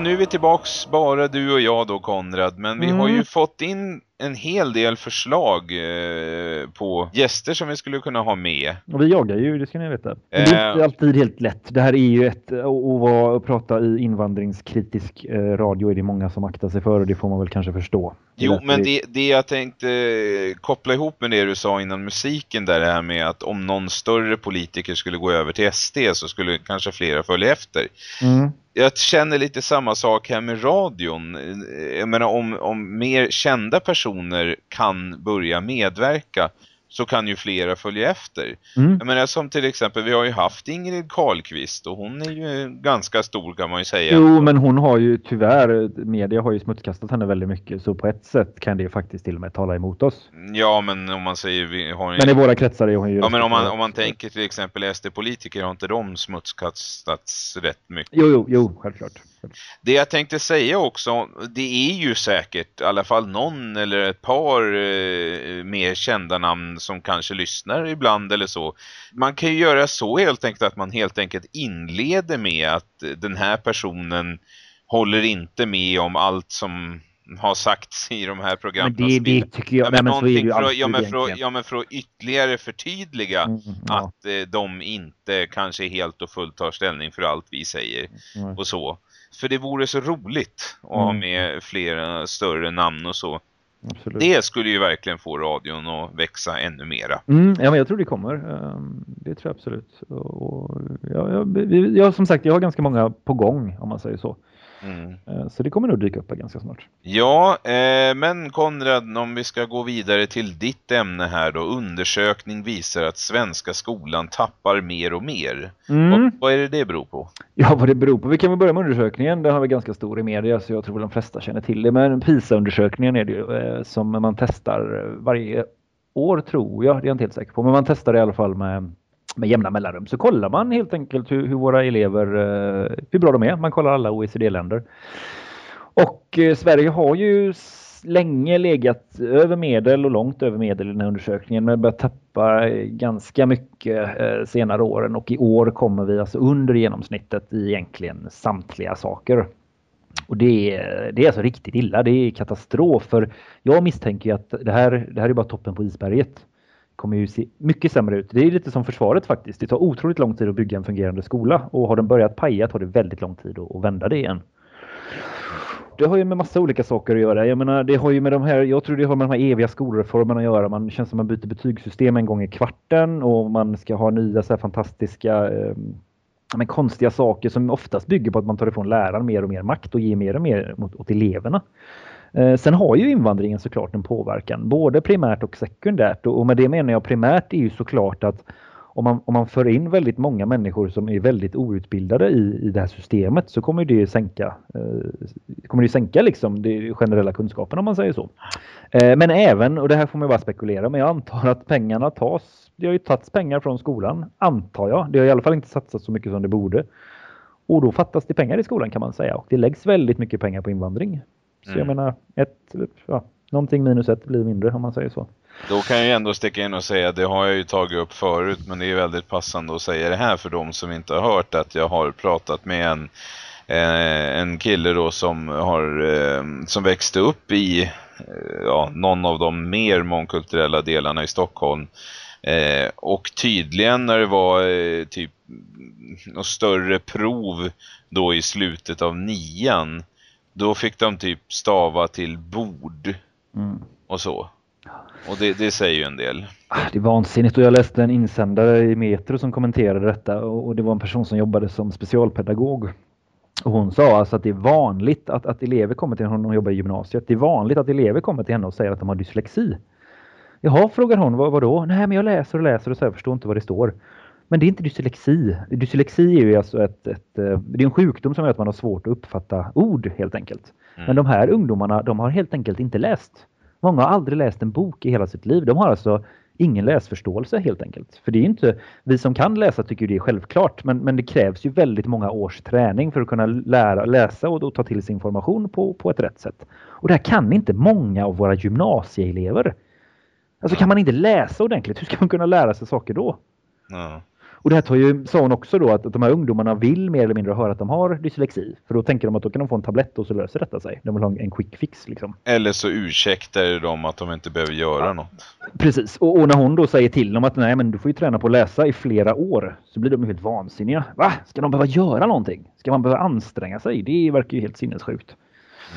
Nu är vi tillbaks bara du och jag då Konrad, men vi har ju Mm. fått in en hel del förslag eh, på gäster som vi skulle kunna ha med. Och vi jagar ju, det ska ni veta. Men det är inte Eh. alltid helt lätt. Det här är ju ett, att vara och prata i invandringskritisk eh, radio är det många som aktar sig för och det får man väl kanske förstå. Jo, men det, det jag tänkte eh, koppla ihop med det du sa innan musiken där det här med att om någon större politiker skulle gå över till SD så skulle kanske flera följa efter. Mm. Jag känner lite samma sak här med radion. Jag menar om, om mer kända personer kan börja medverka så kan ju flera följa efter. Mm. Jag menar som till exempel, vi har ju haft Ingrid Carlqvist och hon är ju ganska stor kan man ju säga. Jo, men hon har ju tyvärr, media har ju smutskastat henne väldigt mycket så på ett sätt kan det faktiskt till och med tala emot oss. Ja men om man säger vi har ju... Men i våra kretsar är hon ju... Ja men om man, om man tänker till exempel SD-politiker har inte de smutskastats rätt mycket. Jo, jo, jo, självklart. Det jag tänkte säga också, det är ju säkert i alla fall någon eller ett par eh, mer kända namn som kanske lyssnar ibland eller så. Man kan ju göra så helt enkelt att man helt enkelt inleder med att den här personen håller inte med om allt som har sagts i de här programmen. Men det, det tycker jag, Ja, nej, men men så är det ju för, ja, men för, ja men för att ytterligare förtydliga Mm, ja, att eh, de inte kanske helt och fullt tar ställning för allt vi säger nej. och så. För det vore så roligt att ha Mm. med flera större namn och så. absolut. Det skulle ju verkligen få radion att växa ännu mera. Mm, ja, men jag tror det kommer. Ehm, Det tror jag absolut. Och, ja, jag, vi- jag, som sagt, jag har ganska många på gång om man säger så. Mm. Eh, Så det kommer nog dyka upp ganska snart. Ja, eh, men Konrad, om vi ska gå vidare till ditt ämne här då. Undersökning visar att svenska skolan tappar mer och mer. Mm. Vad, vad är det det beror på? Ja, vad det beror på. Vi kan väl börja med undersökningen. Den har vi ganska stor i media så jag tror de flesta känner till det. Men PISA-undersökningen är det ju eh, som man testar varje år tror jag. Det är jag inte helt säker på. Men man testar i alla fall med, med jämna mellanrum. Så kollar man helt enkelt hur, hur våra elever, eh, hur bra de är. Man kollar alla OECD-länder. Och eh, Sverige har ju länge legat över medel och långt över medel i den här undersökningen men börjat tappa eh, ganska mycket senare åren och i år kommer vi alltså under genomsnittet i egentligen samtliga saker. Och det är, det är alltså riktigt illa, det är katastrof för jag misstänker ju att det här, det här är bara toppen på isberget. Kommer ju se mycket sämre ut. Det är lite som försvaret faktiskt. Det tar otroligt lång tid att bygga en fungerande skola och har den börjat paja tar det väldigt lång tid att, vända det igen. Det har ju med massa olika saker att göra. Jag menar, det har ju med de här, jag tror det har med de här eviga skolreformerna att göra. Man känns som man byter betygssystem en gång i kvarten och man ska ha nya så här fantastiska eh, men konstiga saker som oftast bygger på att man tar ifrån läraren mer och mer makt och ger mer och mer åt, åt eleverna. Eh, sen har ju invandringen såklart en påverkan, både primärt och sekundärt. Och, och med det menar jag primärt är ju såklart att om man, om man för in väldigt många människor som är väldigt outbildade i, i det här systemet så kommer det sänka, eh, kommer det sänka liksom det generella kunskapen om man säger så. Eh, men även, och det här får man bara spekulera, men jag antar att pengarna tas, det har ju tagits pengar från skolan, antar jag. Det har i alla fall inte satsats så mycket som det borde. Och då fattas det pengar i skolan kan man säga och det läggs väldigt mycket pengar på invandring. Så jag Mm. menar, ett, ja, någonting minus ett blir mindre om man säger så. Då kan jag ju ändå sticka in och säga, det har jag ju tagit upp förut, men det är väldigt passande att säga det här för de som inte har hört att jag har pratat med en, eh, en kille då som har eh, som växte upp i eh, ja, någon av de mer mångkulturella delarna i Stockholm. Eh, och tydligen när det var eh, typ något större prov då i slutet av nian, då fick de typ stava till bord Mm. och så. Och det, det säger ju en del. Ah, Det är vansinnigt och jag läste en insändare i Metro som kommenterade detta och det var en person som jobbade som specialpedagog. Och hon sa alltså att det är vanligt att, att elever kommer till henne, hon jobbar i gymnasiet, det är vanligt att elever kommer till henne och säger att de har dyslexi. Jaha, frågar hon, vad, vadå? Nej, men jag läser och läser och så här, förstår inte vad det står. Men det är inte dyslexi. Dyslexi är ju alltså ett, ett, eh, det är en sjukdom som gör att man har svårt att uppfatta ord helt enkelt. Mm. Men de här ungdomarna, de har helt enkelt inte läst. Många har aldrig läst en bok i hela sitt liv. De har alltså ingen läsförståelse helt enkelt. För det är inte, vi som kan läsa tycker det är självklart, men, men det krävs ju väldigt många års träning för att kunna lära, läsa och då ta till sig information på, på ett rätt sätt. Och det här kan inte många av våra gymnasieelever. Alltså kan man inte läsa ordentligt, hur ska man kunna lära sig saker då? Ja. Och det här tar ju, sa hon också då, att, att de här ungdomarna vill mer eller mindre höra att de har dyslexi. För då tänker de att då kan de få en tablett och så löser detta sig. De vill ha en quick fix liksom. Eller så ursäktar de att de inte behöver göra något. Precis, och, och, när hon då säger till dem att nej men du får ju träna på att läsa i flera år så blir de helt vansinniga. Va? Ska de behöva göra någonting? Ska man behöva anstränga sig? Det verkar ju helt sinnessjukt.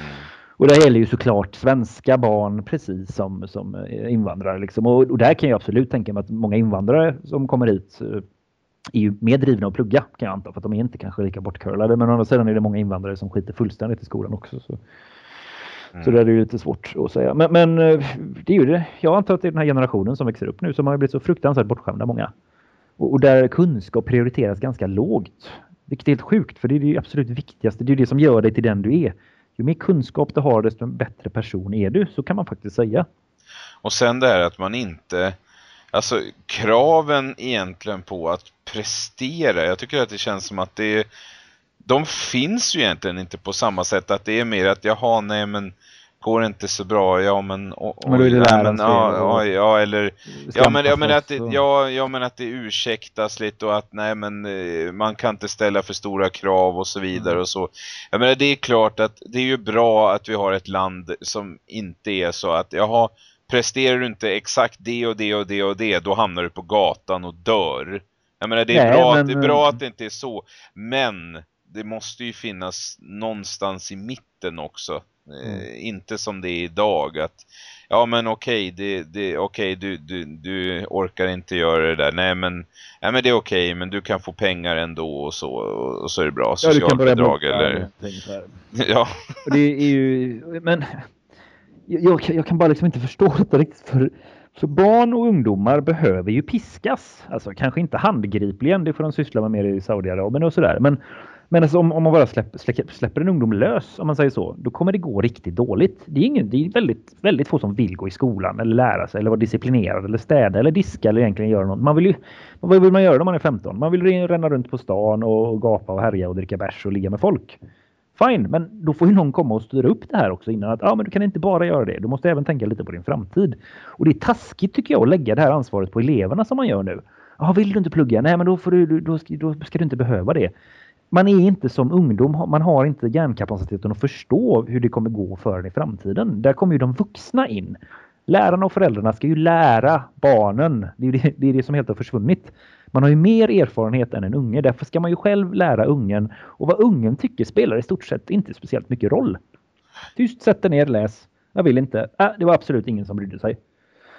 Mm. Och det gäller ju såklart svenska barn precis som, som eh, invandrare. Liksom. Och, och där kan jag absolut tänka mig att många invandrare som kommer hit eh, är ju mer drivna att plugga kan jag anta för att de är inte kanske lika bortcurlade. Men å andra sidan är det många invandrare som skiter fullständigt i skolan också. Så, mm. så det är ju lite svårt att säga. Men, men, eh, det är ju det. Jag antar att det är den här generationen som växer upp nu som har blivit så fruktansvärt bortskämda många. Och, och där kunskap prioriteras ganska lågt. Vilket är helt sjukt för det är det absolut viktigaste. Det är det som gör dig till den du är. Ju mer kunskap du har desto bättre person är du. Så kan man faktiskt säga. Och sen det här att man inte Alltså kraven egentligen på att prestera. Jag tycker att det känns som att det är, de finns ju egentligen inte på samma sätt. Att det är mer att jaha nej men går inte så bra, ja men... Och, men är det nej, men, ja, ja, ja, eller... Ja men, ja, men att det, ja, ja, men att det ursäktas lite och att nej men eh, man kan inte ställa för stora krav och så vidare mm. och så. Jag menar det är klart att det är ju bra att vi har ett land som inte är så att jaha presterar du inte exakt det och det och det och det, då hamnar du på gatan och dör. Jag menar, det är, Nej, bra, men... att, det är bra att det inte är så. Men det måste ju finnas någonstans i mitten också. Eh, mm. Eh, inte som det är idag att ja men okej, det, det, okej du, du, du orkar inte göra det där. Nej men, nej, men det är okej, men du kan få pengar ändå och så, och så är det bra. Socialbidrag ja, eller... ja. det är ju, men jag, jag, kan bara liksom inte förstå detta riktigt. För, för barn och ungdomar behöver ju piskas. Alltså kanske inte handgripligen, det får de syssla med mer i Saudiarabien och sådär. Men, men alltså, om, om man bara släpper, släpper, släpper en ungdom lös, om man säger så, då kommer det gå riktigt dåligt. Det är, ingen, det är väldigt, väldigt få som vill gå i skolan eller lära sig eller vara disciplinerad eller städa eller diska eller egentligen göra något. Man vill ju, vad vill man göra när man är 15? Man vill ränna runt på stan och gapa och härja och dricka bärs och ligga med folk. Fine, men då får ju någon komma och styra upp det här också innan. Att ja, men du kan inte bara göra det. Du måste även tänka lite på din framtid. Och det är taskigt tycker jag att lägga det här ansvaret på eleverna som man gör nu. Ja, vill du inte plugga? Nej, men då, får du, då, ska, då ska du inte behöva det. Man är inte som ungdom, man har inte hjärnkapaciteten att förstå hur det kommer gå för en i framtiden. Där kommer ju de vuxna in. Lärarna och föräldrarna ska ju lära barnen. Det är det, det, är det som helt har försvunnit. Man har ju mer erfarenhet än en unge. Därför ska man ju själv lära ungen. Och vad ungen tycker spelar i stort sett inte speciellt mycket roll. Tyst, sätt dig ner, läs. Jag vill inte. Äh, det var absolut ingen som brydde sig.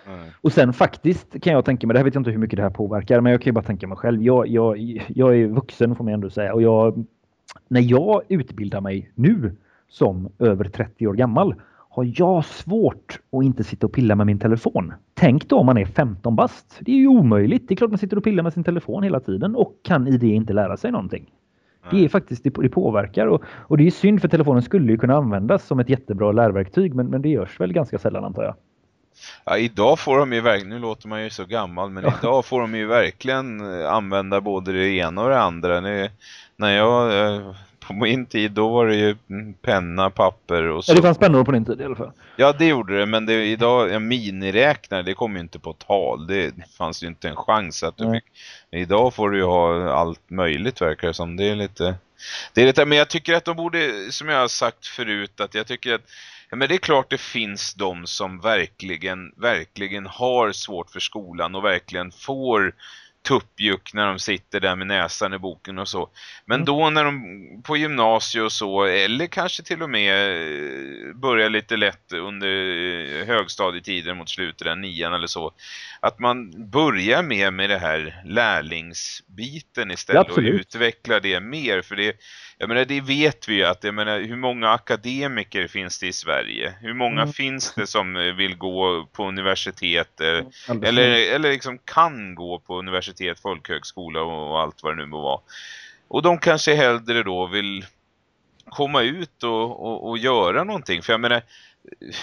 Mm. Och sen faktiskt kan jag tänka mig, det här vet jag inte hur mycket det här påverkar, men jag kan ju bara tänka mig själv. Jag, jag, jag är vuxen får man ändå säga. Och jag, när jag utbildar mig nu som över 30 år gammal har jag svårt att inte sitta och pilla med min telefon. Tänk då om man är 15 bast. Det är ju omöjligt. Det är klart man sitter och pillar med sin telefon hela tiden och kan i det inte lära sig någonting. Det är faktiskt, det, påverkar och, och, det är synd för telefonen skulle ju kunna användas som ett jättebra lärverktyg men, men det görs väl ganska sällan antar jag. Ja, idag får de ju verkligen, nu låter man ju så gammal, men idag får de ju verkligen eh, använda både det ena och det andra. När jag eh, på min tid då var det ju penna, papper och så. Ja, det fanns pennor på din tid i alla fall. Ja, det gjorde det. Men det, idag, en miniräknare, det kom ju inte på tal. Det fanns ju inte en chans att du fick. Idag får du ju ha allt möjligt verkar det som. Det är lite... Det är lite, men jag tycker att de borde, som jag har sagt förut, att jag tycker att men det är klart det finns de som verkligen, verkligen har svårt för skolan och verkligen får tuppjuck när de sitter där med näsan i boken och så. Men mm. då när de på gymnasiet och så, eller kanske till och med eh, börjar lite lätt under eh, högstadietiden mot slutet, den nian eller så. Att man börjar med med det här lärlingsbiten istället ja, och utvecklar det mer. För det jag menar, det vet vi ju att, jag menar, hur många akademiker finns det i Sverige? Hur många mm. finns det som eh, vill gå på universitet mm, eller, eller liksom kan gå på universitet, folkhögskola och, och allt vad det nu må vara. Och de kanske hellre då vill komma ut och, och, och göra någonting. För jag menar,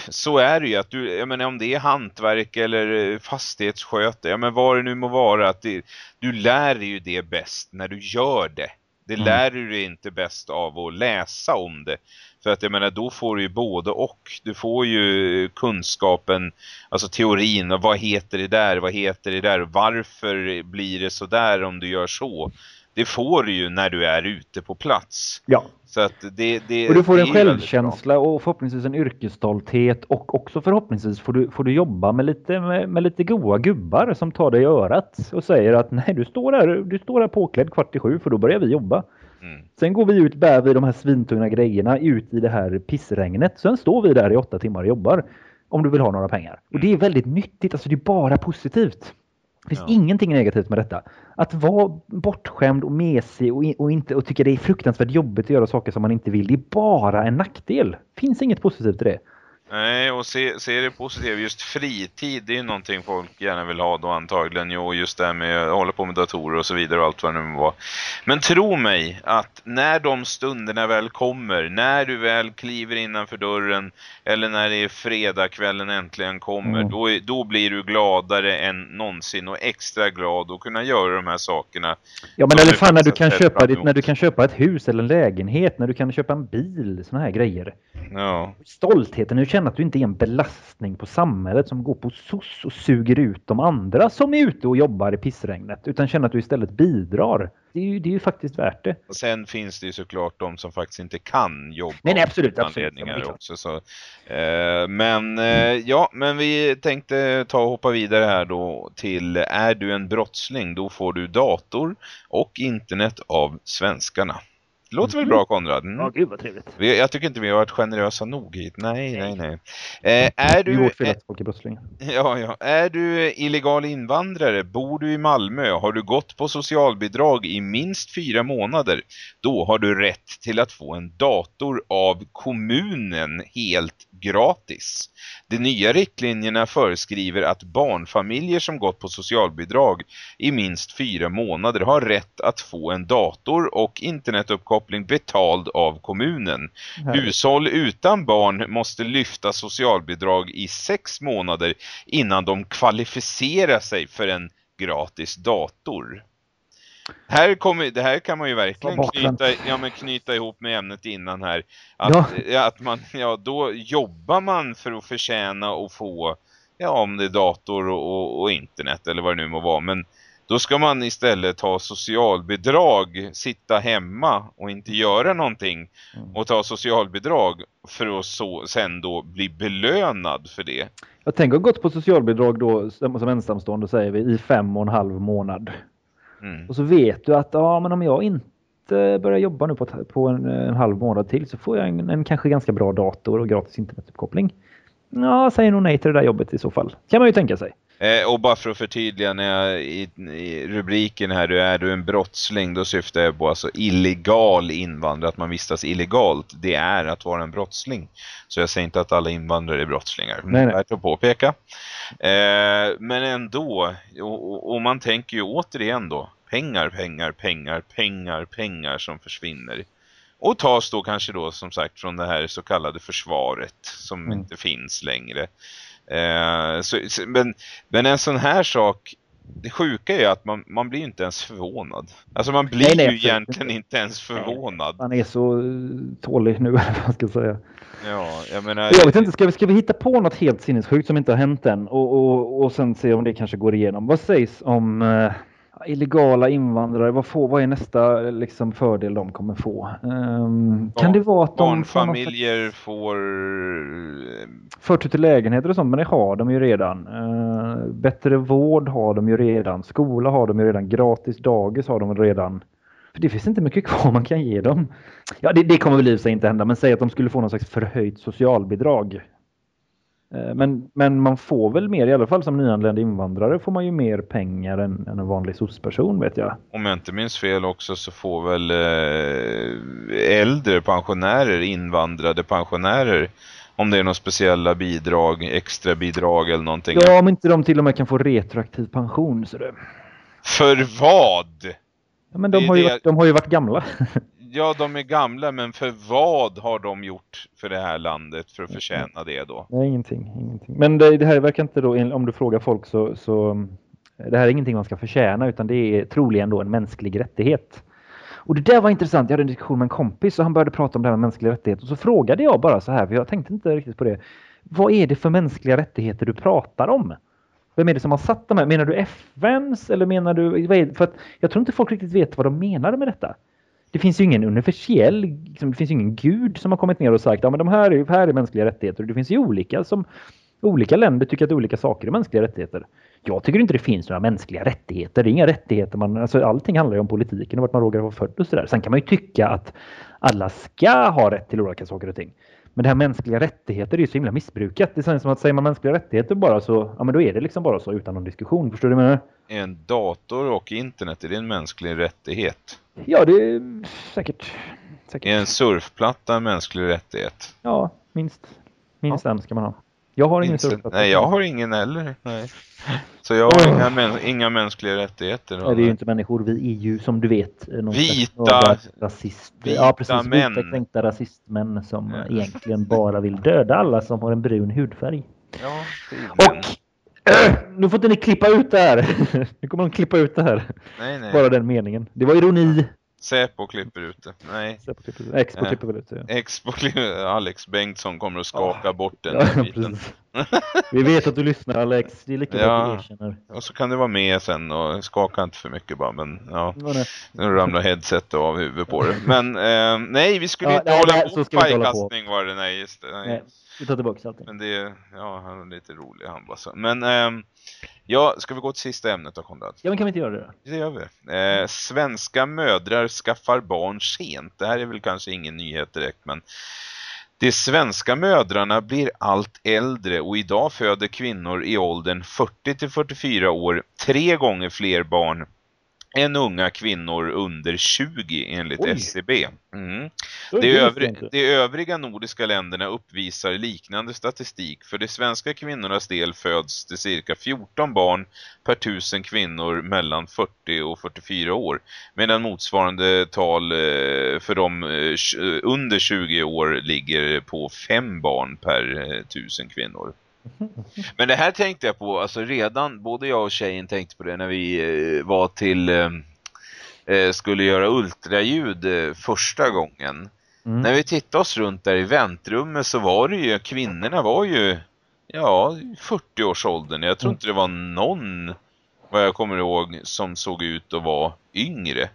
så är det ju att du, jag menar om det är hantverk eller eh, fastighetssköte, ja men vad det nu må vara, att det, du lär dig ju det bäst när du gör det. Det mm. lär du dig inte bäst av att läsa om det. För att jag menar, då får du ju både och. Du får ju kunskapen, alltså teorin, och vad heter det där, vad heter det där, varför blir det så där om du gör så. Det får du ju när du är ute på plats. Ja. Så att det, det, Och du får en självkänsla och förhoppningsvis en yrkesstolthet och också förhoppningsvis får du, får du jobba med lite, med, med lite goa gubbar som tar dig i örat och säger att nej du står där, du står där påklädd kvart i sju för då börjar vi jobba. Mm. Sen går vi ut, bär vi de här svintunga grejerna ut i det här pissregnet. Sen står vi där i åtta timmar och jobbar. Om du vill ha några pengar. Och det är väldigt nyttigt, alltså det är bara positivt. Det finns Ja. ingenting negativt med detta. Att vara bortskämd och mesig och, och, inte, och tycka det är fruktansvärt jobbigt att göra saker som man inte vill. Det är bara en nackdel. finns inget positivt i det. Nej, och se, se det positivt. Just fritid, det är någonting folk gärna vill ha då antagligen. Jo, just det här med att hålla på med datorer och så vidare och allt vad det nu var. Men tro mig att när de stunderna väl kommer, när du väl kliver innanför dörren eller när det är fredagskvällen äntligen kommer, Mm. då, då blir du gladare än någonsin och extra glad att kunna göra de här sakerna. Ja men eller fan när du, kan köpa ditt, när du kan köpa ett hus eller en lägenhet, när du kan köpa en bil, såna här grejer. Ja. Stoltheten, att känna att du inte är en belastning på samhället som går på SOS och suger ut de andra som är ute och jobbar i pissregnet. Utan känna att du istället bidrar. Det är ju, det är ju faktiskt värt det. Och sen finns det ju såklart de som faktiskt inte kan jobba. Nej, nej, absolut, absolut. anledningar men klart. också. Så, eh, men eh, ja, men vi tänkte ta och hoppa vidare här då till är du en brottsling då får du dator och internet av svenskarna. Det låter väl bra Konrad? Mm. Ja, gud vad trevligt. Vi, jag tycker inte vi har varit generösa nog hit. Nej, nej, nej. Eh, är du, vårt fel att folk brottslingar. Ja, ja. Är du illegal invandrare, bor du i Malmö, har du gått på socialbidrag i minst fyra månader, då har du rätt till att få en dator av kommunen helt gratis. De nya riktlinjerna föreskriver att barnfamiljer som gått på socialbidrag i minst fyra månader har rätt att få en dator och internetuppkoppling betald av kommunen. Härligt. Hushåll utan barn måste lyfta socialbidrag i sex månader innan de kvalificerar sig för en gratis dator. Här kommer, det här kan man ju verkligen knyta, ja, men knyta ihop med ämnet innan här. Att, ja. att man, ja, då jobbar man för att förtjäna och få, ja om det är dator och, och, och internet eller vad det nu må vara. Men då ska man istället ta socialbidrag, sitta hemma och inte göra någonting Mm. och ta socialbidrag för att så, sen då bli belönad för det. Jag tänker gått på socialbidrag då som ensamstående säger vi i fem och en halv månad. Mm. Och så vet du att ja, men om jag inte börjar jobba nu på, på en, en halv månad till så får jag en, en kanske ganska bra dator och gratis internetuppkoppling. Ja, säger nog nej till det där jobbet i så fall. Kan man ju tänka sig. Eh, och bara för att förtydliga när jag, i, i rubriken här, du är du en brottsling, då syftar jag på alltså illegal invandrare, att man vistas illegalt. Det är att vara en brottsling. Så jag säger inte att alla invandrare är brottslingar. Nej, nej. Värt att påpeka. Eh, men ändå, och, och, man tänker ju återigen då, pengar, pengar, pengar, pengar, pengar som försvinner. Och tas då kanske då som sagt från det här så kallade försvaret som Mm. inte finns längre. Eh, så, men, men en sån här sak, det sjuka är att man, man blir inte ens förvånad. Alltså man blir Nej, nej, ju egentligen inte. ens förvånad. Han är så eh, tålig nu, eller vad man ska säga. Ja, jag menar... Jag vet inte, ska vi, ska vi hitta på något helt sinnessjukt som inte har hänt än och, och, och sen se om det kanske går igenom. Vad sägs om eh, illegala invandrare? Vad, får, vad är nästa liksom, fördel de kommer få? Ehm, Ja, kan det vara att de Barnfamiljer får... eh, förtur till lägenheter och sånt, men det har de ju redan. Eh, bättre vård har de ju redan. Skola har de ju redan. Gratis dagis har de redan. För det finns inte mycket kvar man kan ge dem. Ja, det, det kommer väl i sig inte hända, men säg att de skulle få någon slags förhöjt socialbidrag. Eh, Men, men man får väl mer, i alla fall som nyanländ invandrare, får man ju mer pengar än, än en vanlig SOS-person vet jag. Om jag inte minns fel också så får väl eh, äldre pensionärer, invandrade pensionärer, om det är några speciella bidrag, extra bidrag eller någonting. Ja, om inte de till och med kan få retroaktiv pension. Så det. För vad? Ja, men de har, ju det- varit, de har ju varit gamla. Ja, de är gamla, men för vad har de gjort för det här landet för att förtjäna det då? Nej, ingenting. ingenting. Men det, det här verkar inte då, om du frågar folk så, så det här är ingenting man ska förtjäna utan det är troligen då en mänsklig rättighet. Och det där var intressant. Jag hade en diskussion med en kompis och han började prata om det här med mänskliga rättigheter. Och så frågade jag bara så här, för jag tänkte inte riktigt på det. Vad är det för mänskliga rättigheter du pratar om? Vem är det som har satt de här? Menar du FNs eller menar du... För att jag tror inte folk riktigt vet vad de menade med detta. Det finns ju ingen universell, liksom, det finns ju ingen gud som har kommit ner och sagt att ja, de här är, här är mänskliga rättigheter. Det finns ju olika som olika länder tycker att olika saker är mänskliga rättigheter. Jag tycker inte det finns några mänskliga rättigheter. Det är inga rättigheter. Man, alltså, allting handlar ju om politiken och vart man råkar vara född och sådär. Sen kan man ju tycka att alla ska ha rätt till olika saker och ting. Men det här mänskliga rättigheter är ju så himla missbrukat. Det känns som att säger man mänskliga rättigheter bara så, ja men då är det liksom bara så utan någon diskussion. Förstår du vad jag menar? En dator och internet, är det en mänsklig rättighet? Ja, det är säkert. säkert. Är en surfplatta en mänsklig rättighet? Ja, minst. Minst en ska man ha. Jag har ingen surfplatta. Nej, jag har ingen heller. Nej. Så jag har inga, mäns- inga mänskliga rättigheter. Nej, vi är ju inte människor. Vi är ju som du vet slags Vita- några rasist. vita ja, precis. män. Vita kränkta rasistmän som Ja. egentligen bara vill döda alla som har en brun hudfärg. Ja. Och äh, nu får inte ni klippa ut det här. Nu kommer de klippa ut det här. Nej, nej. Bara den meningen. Det var ironi. Säpo klipper ut det. Nej. Säpo klipper ut det. Expo Ja. klipper väl ut det. Ja. Expo klipper- Alex Bengtsson kommer att skaka bort den Ja, där biten. precis. Vi vet att du lyssnar Alex. Det är lika bra att Ja. du. Och så kan det vara med sen och skaka inte för mycket bara. Men ja, Ja, nu ramlar headsetet av huvudet på det. Men eh, nej, vi skulle Ja, inte nej, hålla nej, på. pajkastning var det. Nej, just det. Nej. Nej, vi tar tillbaka allting. Men det, ja, han är lite rolig han bara så. Men ehm, ja, ska vi gå till sista ämnet då Konrad? Ja, men kan vi inte göra det då? Det gör vi. Eh, svenska mödrar skaffar barn sent. Det här är väl kanske ingen nyhet direkt men de svenska mödrarna blir allt äldre och idag föder kvinnor i åldern 40 till 44 år tre gånger fler barn än unga kvinnor under 20 enligt Oj. SCB. Mm. Oj, De, det visste jag övri inte. de övriga nordiska länderna uppvisar liknande statistik. För de svenska kvinnornas del föds det cirka 14 barn per tusen kvinnor mellan 40 och 44 år. Medan motsvarande tal eh, för de eh, tj- under 20 år ligger på 5 barn per eh, tusen kvinnor. Men det här tänkte jag på, alltså redan, både jag och tjejen tänkte på det när vi eh, var till, eh, eh, skulle göra ultraljud eh, första gången. Mm. När vi tittade oss runt där i väntrummet så var det ju, kvinnorna var ju, ja, 40-årsåldern. Jag tror Mm. inte det var någon, vad jag kommer ihåg, som såg ut att vara yngre.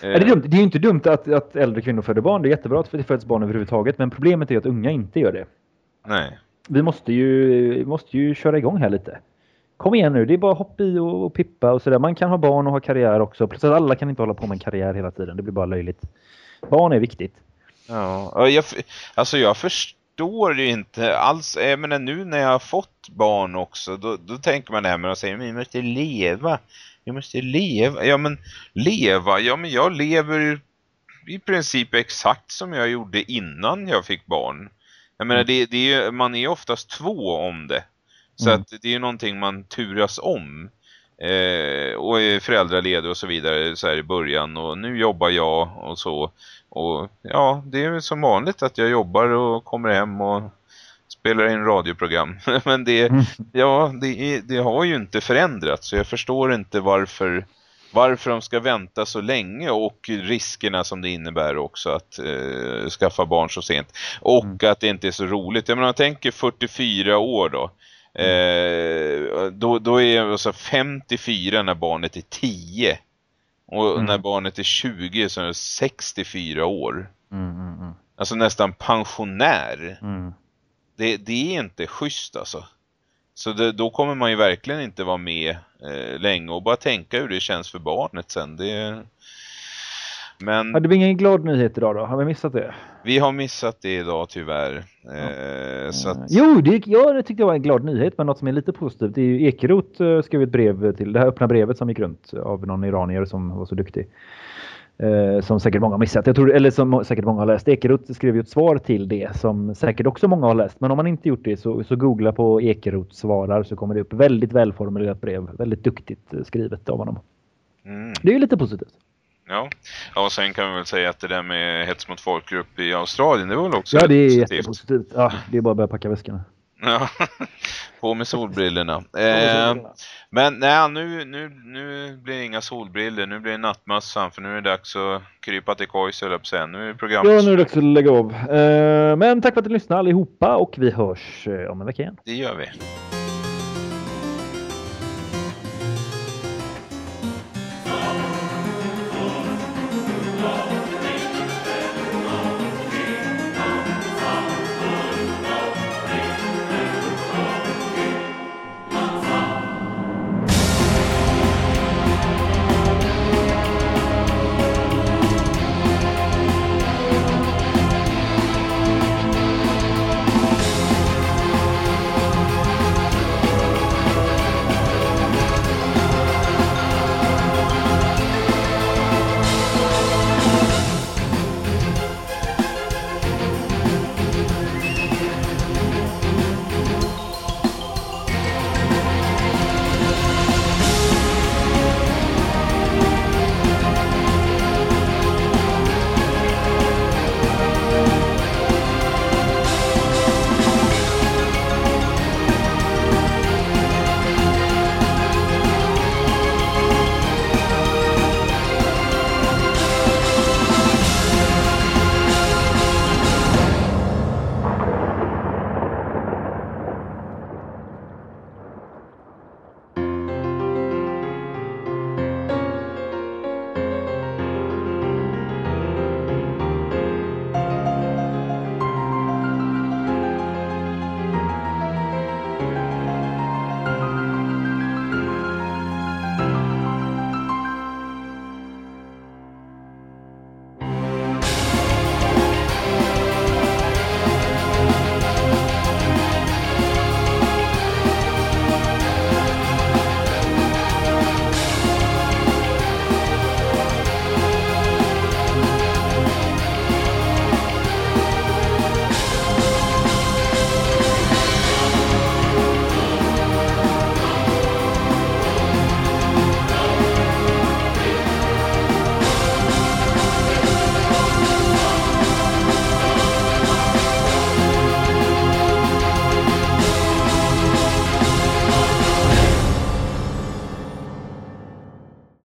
Det, är dumt. det är ju inte dumt att, att äldre kvinnor föder barn. Det är jättebra att det föds barn överhuvudtaget. Men problemet är att unga inte gör det. Nej. Vi måste ju, måste ju köra igång här lite. Kom igen nu, det är bara hopp i och, och pippa och sådär. Man kan ha barn och ha karriär också. Plus att alla kan inte hålla på med en karriär hela tiden. Det blir bara löjligt. Barn är viktigt. Ja, jag, alltså jag förstår ju inte alls, jag menar nu när jag har fått barn också, då, då tänker man det här med att säga, men vi måste leva, vi måste leva, ja men leva, ja men jag lever i princip exakt som jag gjorde innan jag fick barn. Jag menar, det, det är, ju- man är oftast två om det, så Mm. att det är ju någonting man turas om. Eh, och är föräldraledig och så vidare så här i början och nu jobbar jag och så och ja, det är som vanligt att jag jobbar och kommer hem och spelar in radioprogram. Men det, Mm. ja, det, det har ju inte förändrats så jag förstår inte varför, varför de ska vänta så länge och riskerna som det innebär också att eh, skaffa barn så sent. Och Mm. att det inte är så roligt. Jag menar, jag tänker 44 år då. Eh, då, då är jag alltså 54 när barnet är 10. Och Mm. när barnet är 20 så är det 64 år. Mm, mm, mm, Alltså nästan pensionär. mm. Det, det är inte schysst alltså. Så det, då kommer man ju verkligen inte vara med eh, länge och bara tänka hur det känns för barnet sen. Det, men Hade vi ingen glad nyhet idag då? Har vi missat det? vi har missat det idag tyvärr. Eh, så att, Jo, det, ja, det tyckte jag var en glad nyhet, men något som är lite positivt. Det är ju Ekeroth uh, skrev ett brev till det här öppna brevet som gick runt av någon iranier som var så duktig. Eh, som säkert många har missat. Jag tror, eller som säkert många har läst. Ekeroth skrev ju ett svar till det som säkert också många har läst. Men om man inte gjort det så, så googla på Ekeroth svarar så kommer det upp väldigt välformulerat brev. Väldigt duktigt eh, skrivet av honom. mm, Det är ju lite positivt. ja. ja, och sen kan vi väl säga att det där med hets mot folkgrupp i Australien, det var väl också Ja, det är positivt. jättepositivt. Ja, det är bara att börja packa väskorna. Ja, på med solbrillorna. Eh, men nej, nu, nu, nu blir det inga solbriller. Nu blir det nattmössan för nu är det dags att krypa till kojs att säga. Nu är det program. Ja, nu är det dags att lägga av. Eh, Men tack för att ni lyssnade allihopa och vi hörs eh, om en vecka igen. Det gör vi.